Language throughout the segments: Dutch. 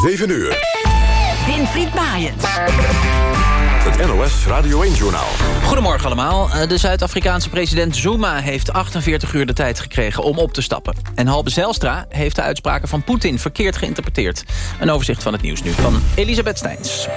7 uur. Winfried Maaiens. Het NOS Radio 1-journaal. Goedemorgen allemaal. Eh, de Zuid-Afrikaanse president Zuma heeft 48 uur de tijd gekregen om op te stappen. En Halbe Zijlstra heeft de uitspraken van Poetin verkeerd geïnterpreteerd. Een overzicht van het nieuws nu van Elisabeth Steins.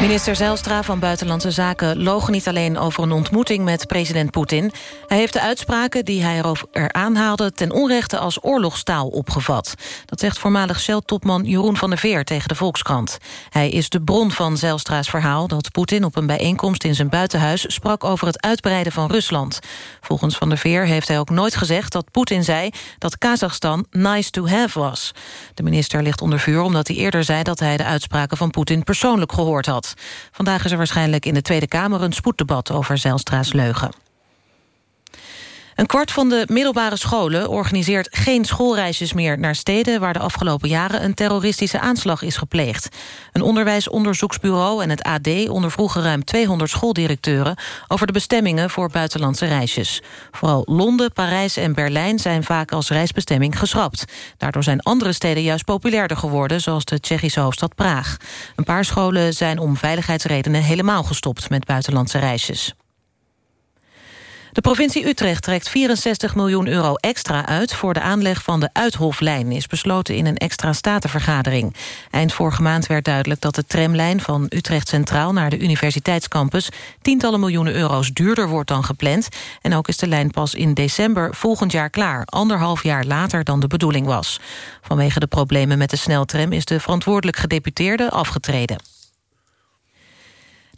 Minister Zijlstra van Buitenlandse Zaken loog niet alleen over een ontmoeting met president Poetin. Hij heeft de uitspraken die hij er aanhaalde ten onrechte als oorlogstaal opgevat. Dat zegt voormalig Shell-topman Jeroen van der Veer tegen de Volkskrant. Hij is de bron van Zijlstra's verhaal dat Poetin op een bijeenkomst in zijn buitenhuis sprak over het uitbreiden van Rusland. Volgens van der Veer heeft hij ook nooit gezegd dat Poetin zei dat Kazachstan nice to have was. De minister ligt onder vuur omdat hij eerder zei dat hij de uitspraken van Poetin persoonlijk gehoord had. Vandaag is er waarschijnlijk in de Tweede Kamer een spoeddebat over Zijlstra's leugen. Een kwart van de middelbare scholen organiseert geen schoolreisjes meer naar steden waar de afgelopen jaren een terroristische aanslag is gepleegd. Een onderwijsonderzoeksbureau en het AD ondervroegen ruim 200 schooldirecteuren over de bestemmingen voor buitenlandse reisjes. Vooral Londen, Parijs en Berlijn zijn vaak als reisbestemming geschrapt. Daardoor zijn andere steden juist populairder geworden, zoals de Tsjechische hoofdstad Praag. Een paar scholen zijn om veiligheidsredenen helemaal gestopt met buitenlandse reisjes. De provincie Utrecht trekt 64 miljoen euro extra uit... voor de aanleg van de Uithoflijn, is besloten in een extra statenvergadering. Eind vorige maand werd duidelijk dat de tramlijn van Utrecht Centraal... naar de universiteitscampus tientallen miljoenen euro's duurder wordt dan gepland. En ook is de lijn pas in december volgend jaar klaar. Anderhalf jaar later dan de bedoeling was. Vanwege de problemen met de sneltram is de verantwoordelijk gedeputeerde afgetreden.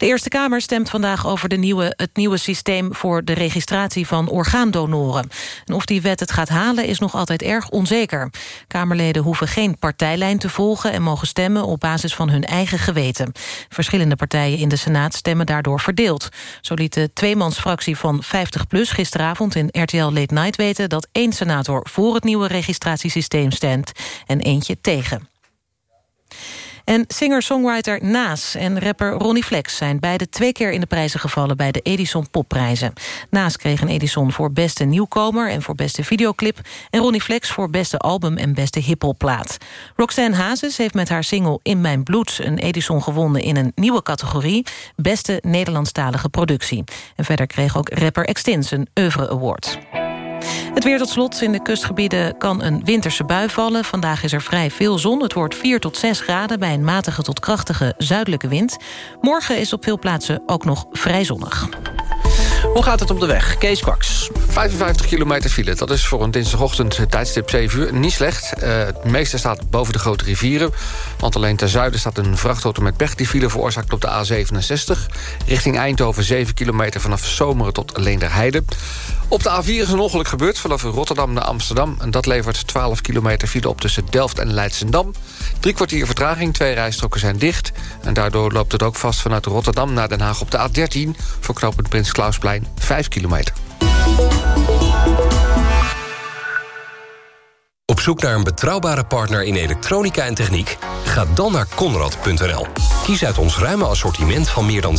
De Eerste Kamer stemt vandaag over de nieuwe, het nieuwe systeem... voor de registratie van orgaandonoren. En of die wet het gaat halen is nog altijd erg onzeker. Kamerleden hoeven geen partijlijn te volgen... en mogen stemmen op basis van hun eigen geweten. Verschillende partijen in de Senaat stemmen daardoor verdeeld. Zo liet de tweemansfractie van 50PLUS gisteravond in RTL Late Night weten... dat één senator voor het nieuwe registratiesysteem stemt en eentje tegen. En singer-songwriter Naas en rapper Ronnie Flex... zijn beide twee keer in de prijzen gevallen bij de Edison Popprijzen. Naas kreeg een Edison voor beste nieuwkomer en voor beste videoclip... en Ronnie Flex voor beste album en beste hiphopplaat. Roxanne Hazes heeft met haar single In Mijn Bloed... een Edison gewonnen in een nieuwe categorie... beste Nederlandstalige productie. En verder kreeg ook rapper Extins een Oeuvre Award. Het weer tot slot. In de kustgebieden kan een winterse bui vallen. Vandaag is er vrij veel zon. Het wordt 4 tot 6 graden bij een matige tot krachtige zuidelijke wind. Morgen is op veel plaatsen ook nog vrij zonnig. Hoe gaat het op de weg? Kees Kwaks. 55 kilometer file. Dat is voor een dinsdagochtend tijdstip 7 uur niet slecht. Uh, het meeste staat boven de grote rivieren. Want alleen ten zuiden staat een vrachtauto met pech... die file veroorzaakt op de A67. Richting Eindhoven 7 kilometer vanaf Zomeren tot Leenderheide. Op de A4 is een ongeluk gebeurd vanaf Rotterdam naar Amsterdam. En dat levert 12 kilometer file op tussen Delft en Leidsendam. Drie kwartier vertraging, twee rijstroken zijn dicht. En daardoor loopt het ook vast vanuit Rotterdam naar Den Haag op de A13... voor knooppunt Prins Klausplein 5 kilometer. Zoek naar een betrouwbare partner in elektronica en techniek? Ga dan naar Conrad.nl. Kies uit ons ruime assortiment van meer dan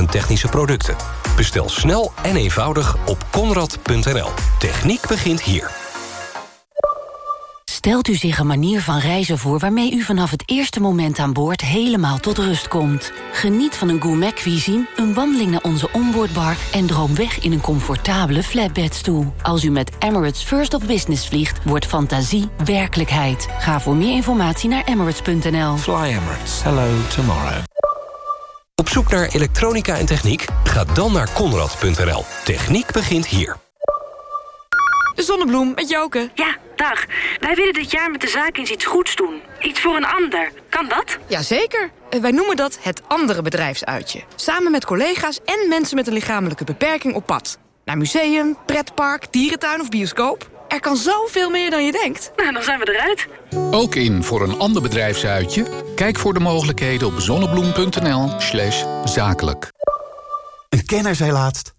750.000 technische producten. Bestel snel en eenvoudig op Conrad.nl. Techniek begint hier. Stelt u zich een manier van reizen voor... waarmee u vanaf het eerste moment aan boord helemaal tot rust komt. Geniet van een gourmet cuisine, een wandeling naar onze onboardbar... en droom weg in een comfortabele flatbedstoel. Als u met Emirates First of Business vliegt, wordt fantasie werkelijkheid. Ga voor meer informatie naar emirates.nl. Fly Emirates. Hello tomorrow. Op zoek naar elektronica en techniek? Ga dan naar Conrad.nl. Techniek begint hier. Zonnebloem, met Joke. Ja, dag. Wij willen dit jaar met de zaak eens iets goeds doen. Iets voor een ander. Kan dat? Jazeker. Eh, wij noemen dat het andere bedrijfsuitje. Samen met collega's en mensen met een lichamelijke beperking op pad. Naar museum, pretpark, dierentuin of bioscoop. Er kan zoveel meer dan je denkt. Nou, dan zijn we eruit. Ook in voor een ander bedrijfsuitje? Kijk voor de mogelijkheden op zonnebloem.nl slash zakelijk. Een kenner zei laatst...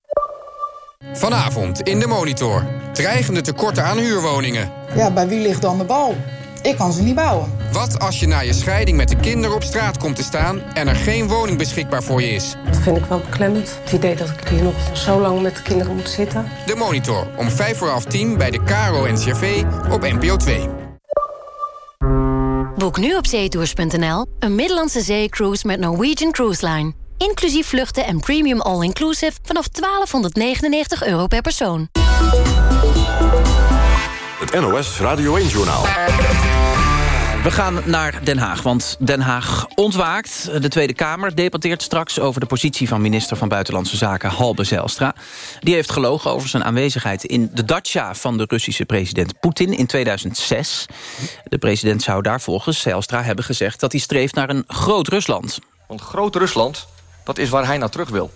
Vanavond in de Monitor. Dreigende tekorten aan huurwoningen. Ja, bij wie ligt dan de bal? Ik kan ze niet bouwen. Wat als je na je scheiding met de kinderen op straat komt te staan... en er geen woning beschikbaar voor je is? Dat vind ik wel beklemmend. Het idee dat ik hier nog zo lang met de kinderen moet zitten. De Monitor, om vijf voor half tien bij de Caro NCRV op NPO 2. Boek nu op zeetours.nl een Middellandse zeecruise met Norwegian Cruise Line. Inclusief vluchten en premium all-inclusive vanaf 1299 euro per persoon. Het NOS Radio 1-journaal. We gaan naar Den Haag, want Den Haag ontwaakt. De Tweede Kamer debatteert straks over de positie van minister van Buitenlandse Zaken Halbe Zijlstra. Die heeft gelogen over zijn aanwezigheid in de dacha van de Russische president Poetin in 2006. De president zou daar volgens Zijlstra hebben gezegd dat hij streeft naar een groot Rusland. Want groot Rusland, dat is waar hij naar terug wil.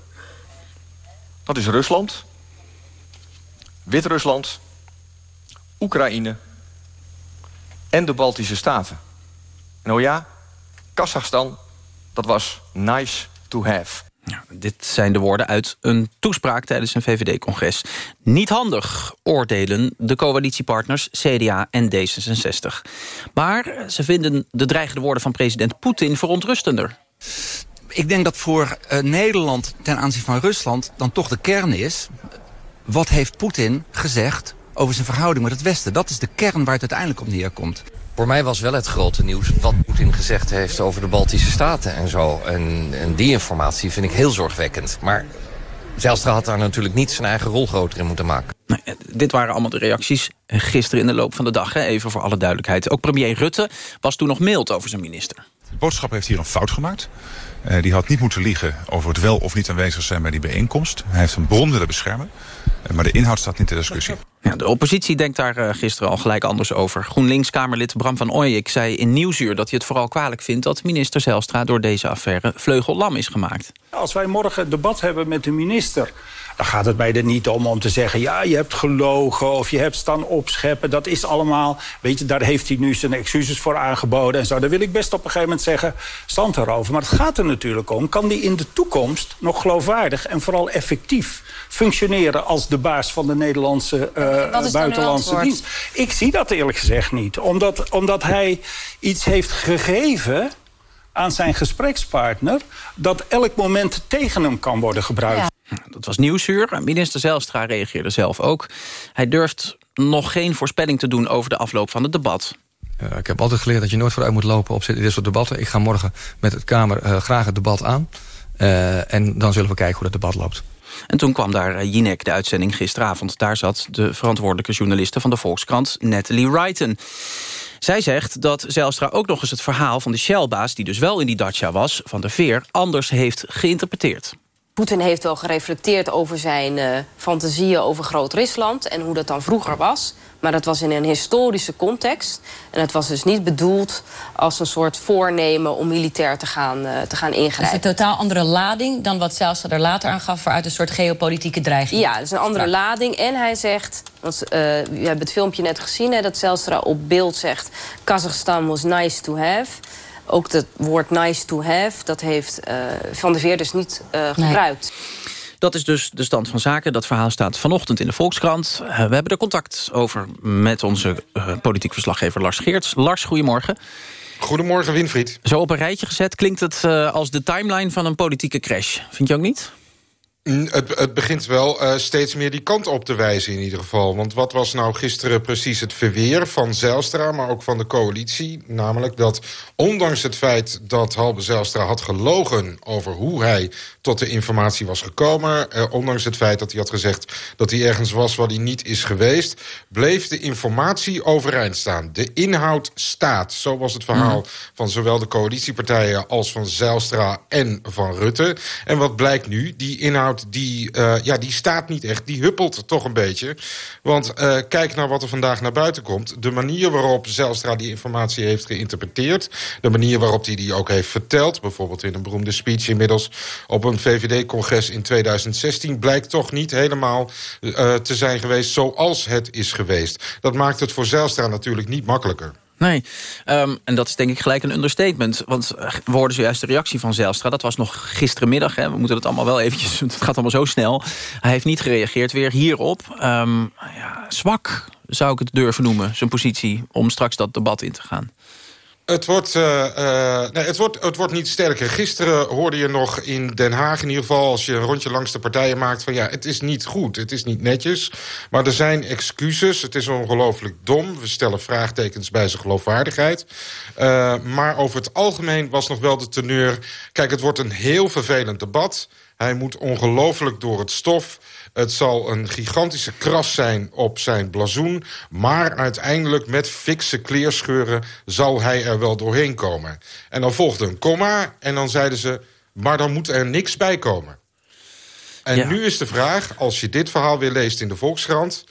Dat is Rusland, Wit-Rusland, Oekraïne en de Baltische Staten. En oh ja, Kazachstan, dat was nice to have. Ja, dit zijn de woorden uit een toespraak tijdens een VVD-congres. Niet handig, oordelen de coalitiepartners CDA en D66. Maar ze vinden de dreigende woorden van president Poetin verontrustender. Ik denk dat voor uh, Nederland ten aanzien van Rusland dan toch de kern is... wat heeft Poetin gezegd over zijn verhouding met het Westen. Dat is de kern waar het uiteindelijk op neerkomt. Voor mij was wel het grote nieuws wat Poetin gezegd heeft over de Baltische Staten en zo. En, en die informatie vind ik heel zorgwekkend. Maar Zijlstra had daar natuurlijk niet zijn eigen rol groter in moeten maken. Nee, dit waren allemaal de reacties gisteren in de loop van de dag. Hè? Even voor alle duidelijkheid. Ook premier Rutte was toen nog mild over zijn minister. De boodschap heeft hier een fout gemaakt. Uh, die had niet moeten liegen over het wel of niet aanwezig zijn bij die bijeenkomst. Hij heeft een bron willen beschermen. Uh, maar de inhoud staat niet ter discussie. Ja, de oppositie denkt daar uh, gisteren al gelijk anders over. GroenLinks-Kamerlid Bram van Ooyek zei in Nieuwsuur... dat hij het vooral kwalijk vindt dat minister Zelstra... door deze affaire vleugellam is gemaakt. Als wij morgen debat hebben met de minister... Dan gaat het mij er niet om om te zeggen... ja, je hebt gelogen of je hebt staan opscheppen. Dat is allemaal... Weet je, daar heeft hij nu zijn excuses voor aangeboden en zo. Daar wil ik best op een gegeven moment zeggen... stand erover. Maar het gaat er natuurlijk om... kan die in de toekomst nog geloofwaardig en vooral effectief functioneren... als de baas van de Nederlandse uh, buitenlandse dienst? Ik zie dat eerlijk gezegd niet. Omdat, omdat hij iets heeft gegeven aan zijn gesprekspartner... dat elk moment tegen hem kan worden gebruikt. Ja. Dat was Nieuwsuur. Minister Zelstra reageerde zelf ook. Hij durft nog geen voorspelling te doen over de afloop van het debat. Uh, ik heb altijd geleerd dat je nooit vooruit moet lopen op dit soort debatten. Ik ga morgen met het Kamer uh, graag het debat aan. Uh, en dan zullen we kijken hoe dat debat loopt. En toen kwam daar Jinek, de uitzending gisteravond. Daar zat de verantwoordelijke journaliste van de Volkskrant, Natalie Wrighton. Zij zegt dat Zijlstra ook nog eens het verhaal van de Shellbaas... die dus wel in die dacha was, van de Veer, anders heeft geïnterpreteerd. Poetin heeft wel gereflecteerd over zijn uh, fantasieën over Groot-Rusland... en hoe dat dan vroeger was. Maar dat was in een historische context. En het was dus niet bedoeld als een soort voornemen... om militair te gaan, uh, te gaan ingrijpen. Het is een totaal andere lading dan wat Zijlstra er later aan gaf... vooruit een soort geopolitieke dreiging. Ja, het is een andere ja. lading. En hij zegt, want uh, we hebben het filmpje net gezien... Hè, dat Zijlstra op beeld zegt... Kazachstan was nice to have... Ook het woord nice to have, dat heeft uh, Van der Veer dus niet uh, gebruikt. Nee. Dat is dus de stand van zaken. Dat verhaal staat vanochtend in de Volkskrant. Uh, we hebben er contact over met onze politiek verslaggever Lars Geerts. Lars, goedemorgen. Goedemorgen, Winfried. Zo op een rijtje gezet klinkt het als de timeline van een politieke crash. Vind je ook niet? Het, het, begint wel uh, steeds meer die kant op te wijzen in ieder geval. Want wat was nou gisteren precies het verweer van Zijlstra... maar ook van de coalitie? Namelijk dat ondanks het feit dat Halbe Zijlstra had gelogen... over hoe hij tot de informatie was gekomen... Uh, ondanks het feit dat hij had gezegd dat hij ergens was waar hij niet is geweest... bleef de informatie overeind staan. De inhoud staat. Zo was het verhaal mm. van zowel de coalitiepartijen... als van Zijlstra en van Rutte. En wat blijkt nu? Die inhoud die, uh, ja, die staat niet echt. Die huppelt toch een beetje. Want uh, kijk naar wat er vandaag naar buiten komt. De manier waarop Zelstra die informatie heeft geïnterpreteerd. De manier waarop hij die ook heeft verteld. Bijvoorbeeld in een beroemde speech inmiddels op een VVD-congres in 2016. Blijkt toch niet helemaal uh, te zijn geweest zoals het is geweest. Dat maakt het voor Zelstra natuurlijk niet makkelijker. Nee, um, en dat is denk ik gelijk een understatement. Want eh, we hoorden zojuist de reactie van Zelstra. Dat was nog gisterenmiddag. Hè. We moeten het allemaal wel eventjes... Het gaat allemaal zo snel. Hij heeft niet gereageerd weer hierop. Um, ja, zwak zou ik het durven noemen, zijn positie... om straks dat debat in te gaan. Het wordt, uh, uh, nee, het, wordt, het wordt niet sterker. Gisteren hoorde je nog in Den Haag in ieder geval... als je een rondje langs de partijen maakt... van ja, het is niet goed, het is niet netjes. Maar er zijn excuses, het is ongelooflijk dom. We stellen vraagtekens bij zijn geloofwaardigheid. Uh, maar over het algemeen was nog wel de teneur... kijk, het wordt een heel vervelend debat. Hij moet ongelooflijk door het stof... Het zal een gigantische kras zijn op zijn blazoen... maar uiteindelijk met fikse kleerscheuren zal hij er wel doorheen komen. En dan volgde een komma en dan zeiden ze... maar dan moet er niks bij komen. En ja. nu is de vraag, als je dit verhaal weer leest in de Volkskrant...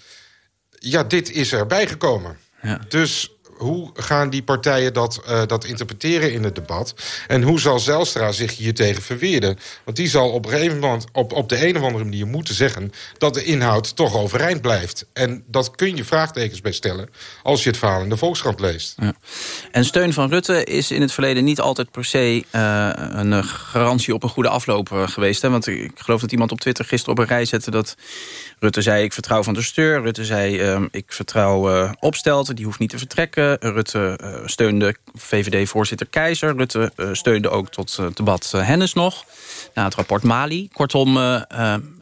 ja, dit is erbij gekomen. Ja. Dus hoe gaan die partijen dat, uh, dat interpreteren in het debat? En hoe zal Zelstra zich hier tegen verweerden? Want die zal op, een gegeven moment, op, op de een of andere manier moeten zeggen... dat de inhoud toch overeind blijft. En dat kun je vraagtekens bij stellen als je het verhaal in de Volkskrant leest. Ja. En steun van Rutte is in het verleden niet altijd per se uh, een garantie op een goede afloop geweest. Hè? Want ik geloof dat iemand op Twitter gisteren op een rij zette... dat Rutte zei ik vertrouw Van der Steur. Rutte zei uh, ik vertrouw uh, Opstelten, die hoeft niet te vertrekken. Rutte uh, steunde VVD-voorzitter Keizer. Rutte steunde ook tot debat Hennis nog. Na het rapport Mali. Kortom,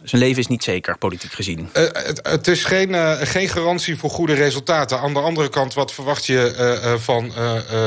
zijn leven is niet zeker, politiek gezien. Uh, het, het, is geen, uh, geen garantie voor goede resultaten. Aan de andere kant, wat verwacht je uh, van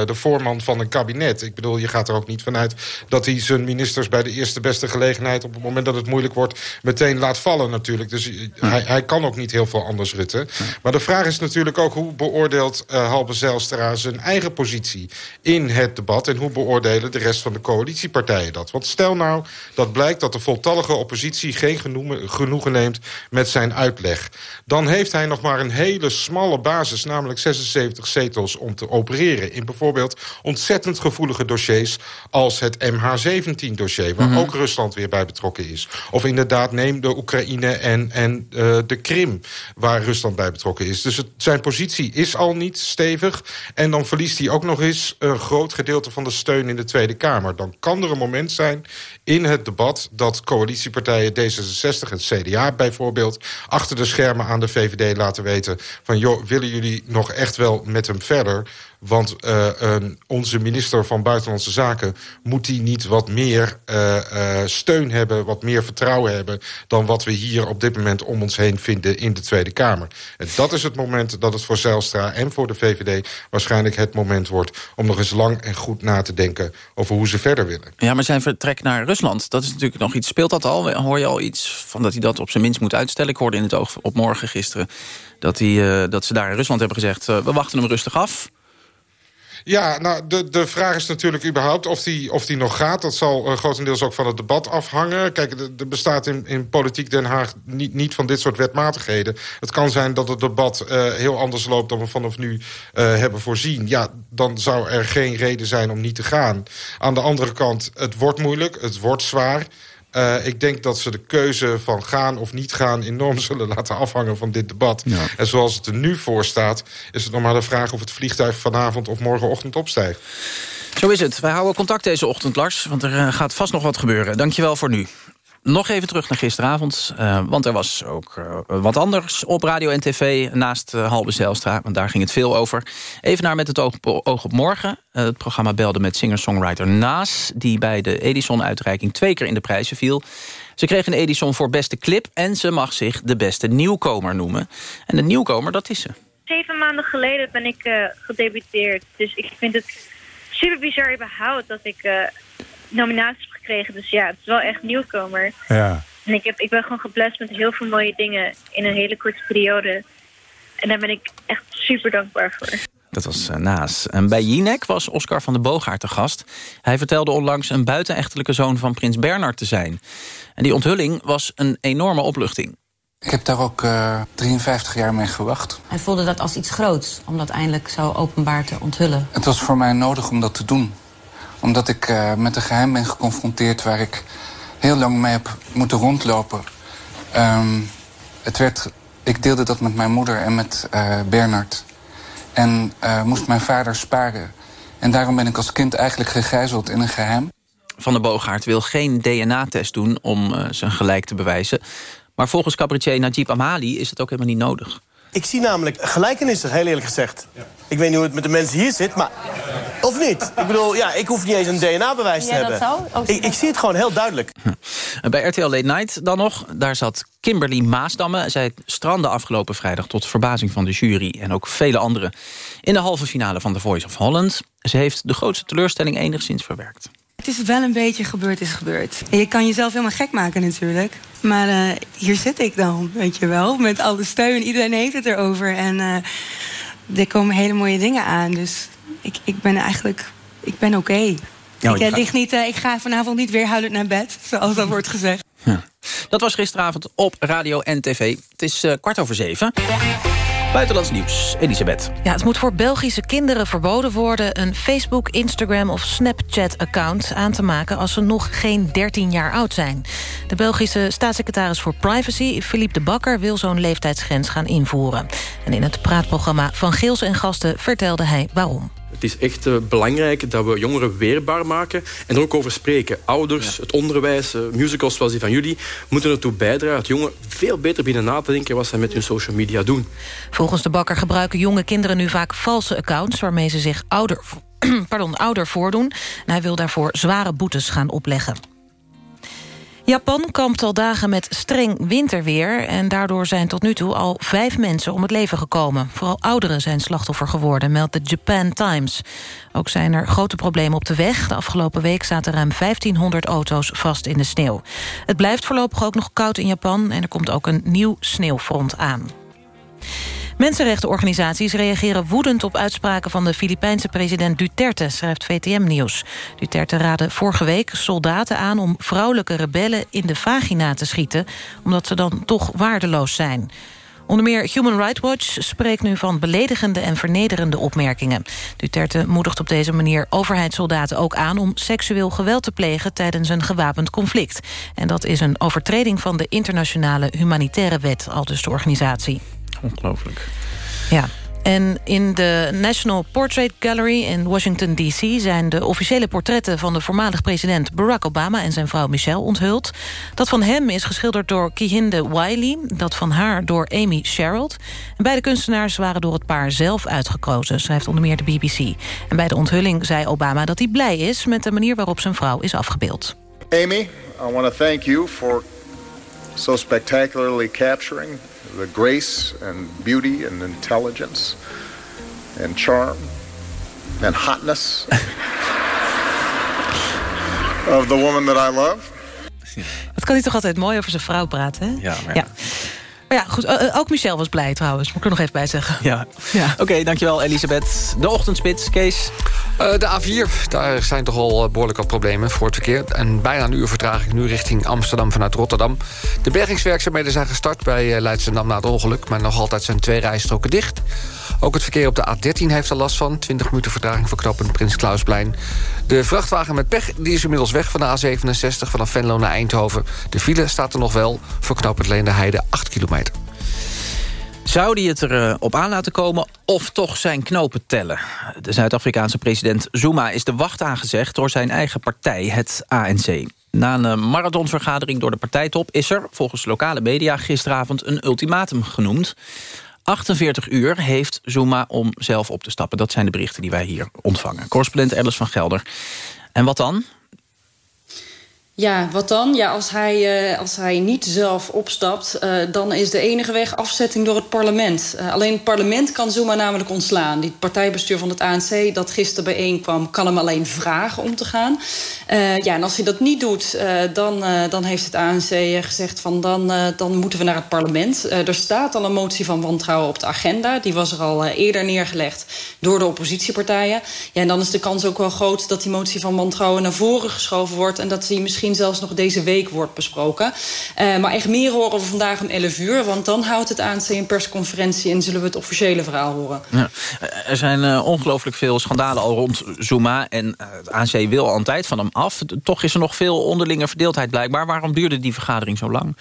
de voorman van een kabinet? Ik bedoel, je gaat er ook niet vanuit dat hij zijn ministers... bij de eerste beste gelegenheid, op het moment dat het moeilijk wordt... meteen laat vallen natuurlijk. Dus hij, hij, kan ook niet heel veel anders, Rutte. Maar de vraag is natuurlijk ook... hoe beoordeelt Halbe Zijlstra zijn eigen positie in het debat... en hoe beoordelen de rest van de coalitiepartijen dat? Want stel nou dat blijkt dat de voltallige oppositie geen genoeg genoegen neemt met zijn uitleg. Dan heeft hij nog maar een hele smalle basis, namelijk 76 zetels om te opereren. In bijvoorbeeld ontzettend gevoelige dossiers als het MH17-dossier... waar mm -hmm. ook Rusland weer bij betrokken is. Of inderdaad neem de Oekraïne en, en uh, de Krim, waar Rusland bij betrokken is. Dus het, zijn positie is al niet stevig. En dan verliest hij ook nog eens een groot gedeelte van de steun in de Tweede Kamer. Dan kan er een moment zijn in het debat dat coalitiepartijen D66 en CDA bijvoorbeeld... achter de schermen aan de VVD laten weten... van joh, willen jullie nog echt wel met hem verder? Want uh, onze minister van Buitenlandse Zaken... moet die niet wat meer uh, steun hebben, wat meer vertrouwen hebben... dan wat we hier op dit moment om ons heen vinden in de Tweede Kamer. En dat is het moment dat het voor Zijlstra en voor de VVD... waarschijnlijk het moment wordt om nog eens lang en goed na te denken... over hoe ze verder willen. Ja, maar zijn vertrek naar Rusland, dat is natuurlijk nog iets... speelt dat al? Hoor je al iets van dat hij dat op zijn minst moet uitstellen? Ik hoorde in het oog op morgen gisteren... dat, hij, dat ze daar in Rusland hebben gezegd... we wachten hem rustig af... Ja, nou, de, de vraag is natuurlijk überhaupt of die, of die nog gaat. Dat zal uh, grotendeels ook van het debat afhangen. Kijk, er bestaat in, in politiek Den Haag niet, niet van dit soort wetmatigheden. Het kan zijn dat het debat uh, heel anders loopt dan we vanaf nu uh, hebben voorzien. Ja, dan zou er geen reden zijn om niet te gaan. Aan de andere kant, het wordt moeilijk, het wordt zwaar. Uh, ik denk dat ze de keuze van gaan of niet gaan... enorm zullen laten afhangen van dit debat. Ja. En zoals het er nu voor staat... is het nog maar de vraag of het vliegtuig vanavond of morgenochtend opstijgt. Zo is het. Wij houden contact deze ochtend, Lars. Want er uh, gaat vast nog wat gebeuren. Dankjewel voor nu. Nog even terug naar gisteravond, uh, want er was ook uh, wat anders op radio en tv... naast uh, Halbe Zijlstra, want daar ging het veel over. Even naar Met het oog, op morgen. het programma belde met singer-songwriter Naas... die bij de Edison-uitreiking twee keer in de prijzen viel. Ze kreeg een Edison voor beste clip... en ze mag zich de beste nieuwkomer noemen. En de nieuwkomer, dat is ze. Zeven maanden geleden ben ik gedebuteerd. Dus ik vind het super bizar überhaupt dat ik nominaties gekregen. Dus ja, het is wel echt nieuwkomer. Ja. En ik, heb, ik ben gewoon geblest met heel veel mooie dingen in een hele korte periode. En daar ben ik echt super dankbaar voor. Dat was uh, Naas. En bij Jinek was Oscar van de Boogaard te gast. Hij vertelde onlangs een buitenechtelijke zoon van prins Bernard te zijn. En die onthulling was een enorme opluchting. Ik heb daar ook uh, 53 jaar mee gewacht. Hij voelde dat als iets groots, om dat eindelijk zo openbaar te onthullen. Het was voor mij nodig om dat te doen omdat ik uh, met een geheim ben geconfronteerd... waar ik heel lang mee heb moeten rondlopen. Um, het werd, ik deelde dat met mijn moeder en met uh, Bernard. En uh, moest mijn vader sparen. En daarom ben ik als kind eigenlijk gegijzeld in een geheim. Van der Boogaard wil geen DNA-test doen om zijn gelijk te bewijzen. Maar volgens cabaretier Najib Amali is het ook helemaal niet nodig. Ik zie namelijk gelijkenissen, heel eerlijk gezegd. Ja. Ik weet niet hoe het met de mensen hier zit, maar... Of niet? Ik bedoel, ja, ik hoef niet eens een DNA-bewijs te hebben. Ik, ik, zie het gewoon heel duidelijk. Hm. Bij RTL Late Night dan nog, daar zat Kimberly Maasdamme. Zij strandde afgelopen vrijdag tot verbazing van de jury... en ook vele anderen in de halve finale van The Voice of Holland. Ze heeft de grootste teleurstelling enigszins verwerkt. Het is wel een beetje gebeurd is gebeurd. En je kan jezelf helemaal gek maken natuurlijk. Maar uh, hier zit ik dan, weet je wel. Met alle steun. Iedereen heeft het erover. En uh, er komen hele mooie dingen aan. Dus ik, ik ben eigenlijk... Ik ben oké. Okay. Nou, ik, uh, niet, ik ga vanavond niet weer huilend naar bed. Zoals dat wordt gezegd. Ja. Dat was gisteravond op radio en tv. Het is kwart over zeven. Buitenlands nieuws, Elisabeth. Ja, het moet voor Belgische kinderen verboden worden... een Facebook, Instagram of Snapchat-account aan te maken... als ze nog geen 13 jaar oud zijn. De Belgische staatssecretaris voor Privacy, Philippe de Bakker... wil zo'n leeftijdsgrens gaan invoeren. En in het praatprogramma Van Geels en Gasten vertelde hij waarom. Het is echt uh, belangrijk dat we jongeren weerbaar maken en er ook over spreken. Ouders, het onderwijs, uh, musicals zoals die van jullie... moeten ertoe bijdragen dat jongeren veel beter binnen na te denken... wat ze met hun social media doen. Volgens de bakker gebruiken jonge kinderen nu vaak valse accounts... waarmee ze zich ouder, pardon, ouder voordoen. En hij wil daarvoor zware boetes gaan opleggen. Japan kampt al dagen met streng winterweer... en daardoor zijn tot nu toe al vijf mensen om het leven gekomen. Vooral ouderen zijn slachtoffer geworden, meldt de Japan Times. Ook zijn er grote problemen op de weg. De afgelopen week zaten ruim 1500 auto's vast in de sneeuw. Het blijft voorlopig ook nog koud in Japan... en er komt ook een nieuw sneeuwfront aan. Mensenrechtenorganisaties reageren woedend op uitspraken van de Filipijnse president Duterte, schrijft VTM Nieuws. Duterte raadde vorige week soldaten aan om vrouwelijke rebellen in de vagina te schieten, omdat ze dan toch waardeloos zijn. Onder meer Human Rights Watch spreekt nu van beledigende en vernederende opmerkingen. Duterte moedigt op deze manier overheidssoldaten ook aan... om seksueel geweld te plegen tijdens een gewapend conflict. En dat is een overtreding van de internationale humanitaire wet, al dus de organisatie. Ongelooflijk. Ja. En in de National Portrait Gallery in Washington D.C. zijn de officiële portretten van de voormalig president Barack Obama en zijn vrouw Michelle onthuld. Dat van hem is geschilderd door Kihinde Wiley, dat van haar door Amy Sherald. En beide kunstenaars waren door het paar zelf uitgekozen, schrijft onder meer de BBC. En bij de onthulling zei Obama dat hij blij is met de manier waarop zijn vrouw is afgebeeld. Amy, I want to thank you for so spectacularly capturing the grace and beauty and intelligence and charm and hotness of the woman that I love. Dat kan hij toch altijd mooi over zijn vrouw praten, hè? Ja, maar ja. Maar ja, goed, ook Michel was blij trouwens. Moet ik er nog even bij zeggen. Ja, ja. oké, dankjewel Elisabeth. De ochtendspits, Kees. Uh, de A4, daar zijn toch al eh, behoorlijk wat problemen voor het verkeer. En bijna een uur vertraging nu richting Amsterdam vanuit Rotterdam. De bergingswerkzaamheden zijn gestart bij eh, Leidschendam na het ongeluk... maar nog altijd zijn twee rijstroken dicht. Ook het verkeer op de A13 heeft er last van. 20 minuten vertraging voor knooppunt Prins Klausplein. De vrachtwagen met pech die is inmiddels weg van de A67... vanaf Venlo naar Eindhoven. De file staat er nog wel voor knooppunt Leende Heide 8 kilometer. Zou die het erop op aan laten komen of toch zijn knopen tellen? De Zuid-Afrikaanse president Zuma is de wacht aangezegd... door zijn eigen partij, het ANC. Na een marathonvergadering door de partijtop is er, volgens lokale media... gisteravond een ultimatum genoemd. 48 uur heeft Zuma om zelf op te stappen. Dat zijn de berichten die wij hier ontvangen. Correspondent Alice van Gelder. En wat dan? Ja, wat dan? Ja, als hij, uh, als hij niet zelf opstapt, uh, dan is de enige weg afzetting door het parlement. Uh, alleen het parlement kan Zuma namelijk ontslaan. Die partijbestuur van het ANC dat gisteren bijeenkwam, kan hem alleen vragen om te gaan. ja, en als hij dat niet doet, dan, dan heeft het ANC gezegd van dan, dan moeten we naar het parlement. er staat al een motie van wantrouwen op de agenda. Die was er al eerder neergelegd door de oppositiepartijen. Ja, en dan is de kans ook wel groot dat die motie van wantrouwen naar voren geschoven wordt en dat hij misschien zelfs nog deze week wordt besproken. Uh, maar echt meer horen we vandaag om 11 uur. Want dan houdt het ANC een persconferentie en zullen we het officiële verhaal horen. Ja, er zijn uh, ongelooflijk veel schandalen al rond Zuma. En uh, het ANC wil al een tijd van hem af. Toch is er nog veel onderlinge verdeeldheid blijkbaar. Waarom duurde die vergadering zo lang?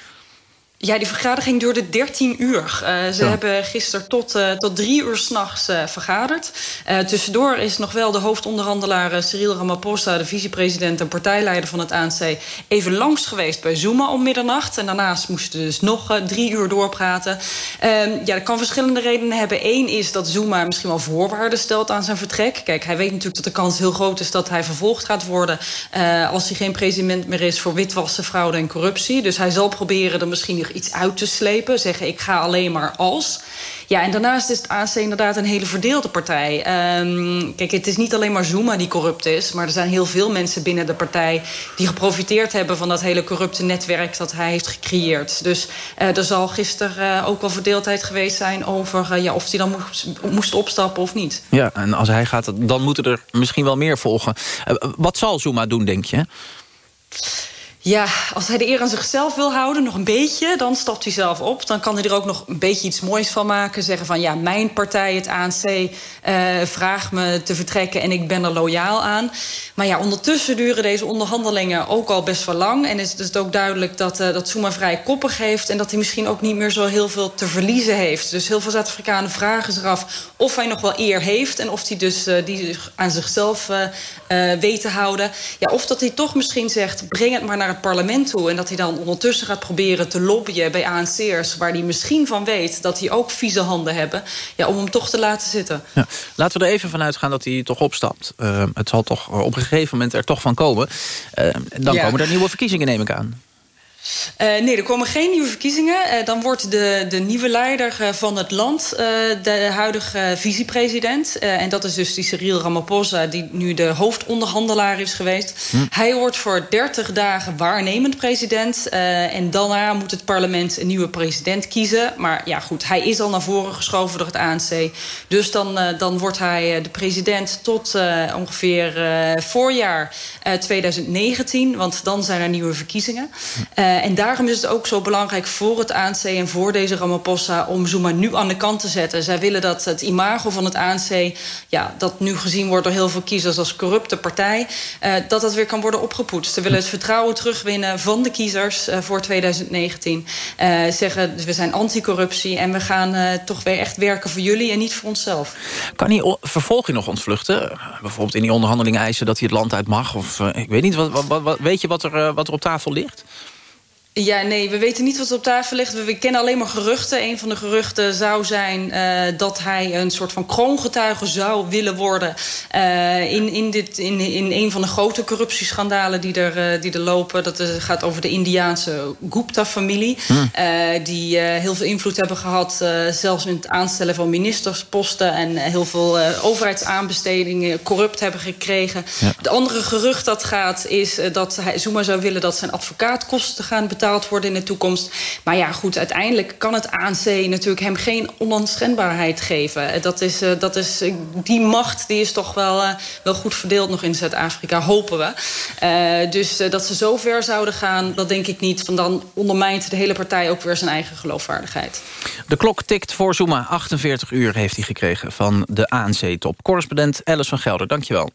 Ja, die vergadering duurde 13 uur. Uh, ze hebben gisteren tot, uh, tot drie uur s'nachts uh, vergaderd. tussendoor is nog wel de hoofdonderhandelaar Cyril Ramaphosa... de vicepresident en partijleider van het ANC... even langs geweest bij Zuma om middernacht. En daarnaast moesten dus nog drie uur doorpraten. Ehm, ja, dat kan verschillende redenen hebben. Eén is dat Zuma misschien wel voorwaarden stelt aan zijn vertrek. Kijk, hij weet natuurlijk dat de kans heel groot is... dat hij vervolgd gaat worden... als hij geen president meer is voor witwassen, fraude en corruptie. Dus hij zal proberen er misschien iets uit te slepen. Zeggen ik ga alleen maar als. Ja, en daarnaast is het ANC inderdaad een hele verdeelde partij. Um, kijk, het is niet alleen maar Zuma die corrupt is... maar er zijn heel veel mensen binnen de partij... die geprofiteerd hebben van dat hele corrupte netwerk... dat hij heeft gecreëerd. Dus uh, er zal gisteren uh, ook wel verdeeldheid geweest zijn... over uh, ja, of hij dan moest, moest, opstappen of niet. Ja, en als hij gaat, dan moeten er misschien wel meer volgen. wat zal Zuma doen, denk je? Ja, als hij de eer aan zichzelf wil houden, nog een beetje... dan stapt hij zelf op. Dan kan hij er ook nog een beetje iets moois van maken. Zeggen van, ja, mijn partij, het ANC, uh, vraagt me te vertrekken... en ik ben er loyaal aan. Maar ja, ondertussen duren deze onderhandelingen ook al best wel lang. En is het ook duidelijk dat, uh, dat Zuma vrij koppig heeft... en dat hij misschien ook niet meer zo heel veel te verliezen heeft. Dus heel veel Zuid-Afrikanen vragen zich af of hij nog wel eer heeft... en of hij dus uh, die aan zichzelf weet te houden. Ja, of dat hij toch misschien zegt, breng het maar naar het parlement toe... en dat hij dan ondertussen gaat proberen te lobbyen bij ANC'ers... waar hij misschien van weet dat die ook vieze handen hebben... Ja, om hem toch te laten zitten. Ja. Laten we er even vanuit gaan dat hij toch opstapt. Uh, het zal toch op een gegeven moment er toch van komen. Uh, dan ja. komen er nieuwe verkiezingen, neem ik aan. Uh, nee, er komen geen nieuwe verkiezingen. Uh, dan wordt de, de nieuwe leider uh, van het land de huidige vicepresident. en dat is dus die Cyril Ramaphosa, die nu de hoofdonderhandelaar is geweest. Hm. Hij wordt voor 30 dagen waarnemend president. en daarna moet het parlement een nieuwe president kiezen. Maar ja, goed, hij is al naar voren geschoven door het ANC. Dus dan, dan wordt hij de president tot ongeveer voorjaar 2019. Want dan zijn er nieuwe verkiezingen. Hm. Uh, en daarom is het ook zo belangrijk voor het ANC en voor deze Ramaphosa... om Zuma nu aan de kant te zetten. Zij willen dat het imago van het ANC... Ja, dat nu gezien wordt door heel veel kiezers als corrupte partij... Uh, dat dat weer kan worden opgepoetst. Ze willen het vertrouwen terugwinnen van de kiezers uh, voor 2019. zeggen, we zijn anticorruptie en we gaan toch weer echt werken voor jullie... en niet voor onszelf. Kan hij vervolging nog ontvluchten? Bijvoorbeeld in die onderhandelingen eisen dat hij het land uit mag? Of ik weet niet, wat, wat, weet je wat er, wat er op tafel ligt? Ja, nee, we weten niet wat er op tafel ligt. We, we kennen alleen maar geruchten. Een van de geruchten zou zijn uh, dat hij een soort van kroongetuige zou willen worden... Uh, in, in, dit, in, in een van de grote corruptieschandalen die er, uh, die er lopen. Dat gaat over de Indiaanse Gupta-familie. Hmm. die heel veel invloed hebben gehad, zelfs in het aanstellen van ministersposten... en heel veel overheidsaanbestedingen corrupt hebben gekregen. Ja. De andere gerucht dat gaat is dat hij Zuma zou willen... dat zijn advocaatkosten gaan betalen betaald worden in de toekomst. Maar ja, goed, uiteindelijk kan het ANC natuurlijk hem geen onaanschendbaarheid geven. Dat is, uh, dat is, die macht die is toch wel, wel goed verdeeld nog in Zuid-Afrika, hopen we. Dus dat ze zo ver zouden gaan, dat denk ik niet. Want dan ondermijnt de hele partij ook weer zijn eigen geloofwaardigheid. De klok tikt voor Zuma. 48 uur heeft hij gekregen van de ANC-top. Correspondent Alice van Gelder, dankjewel.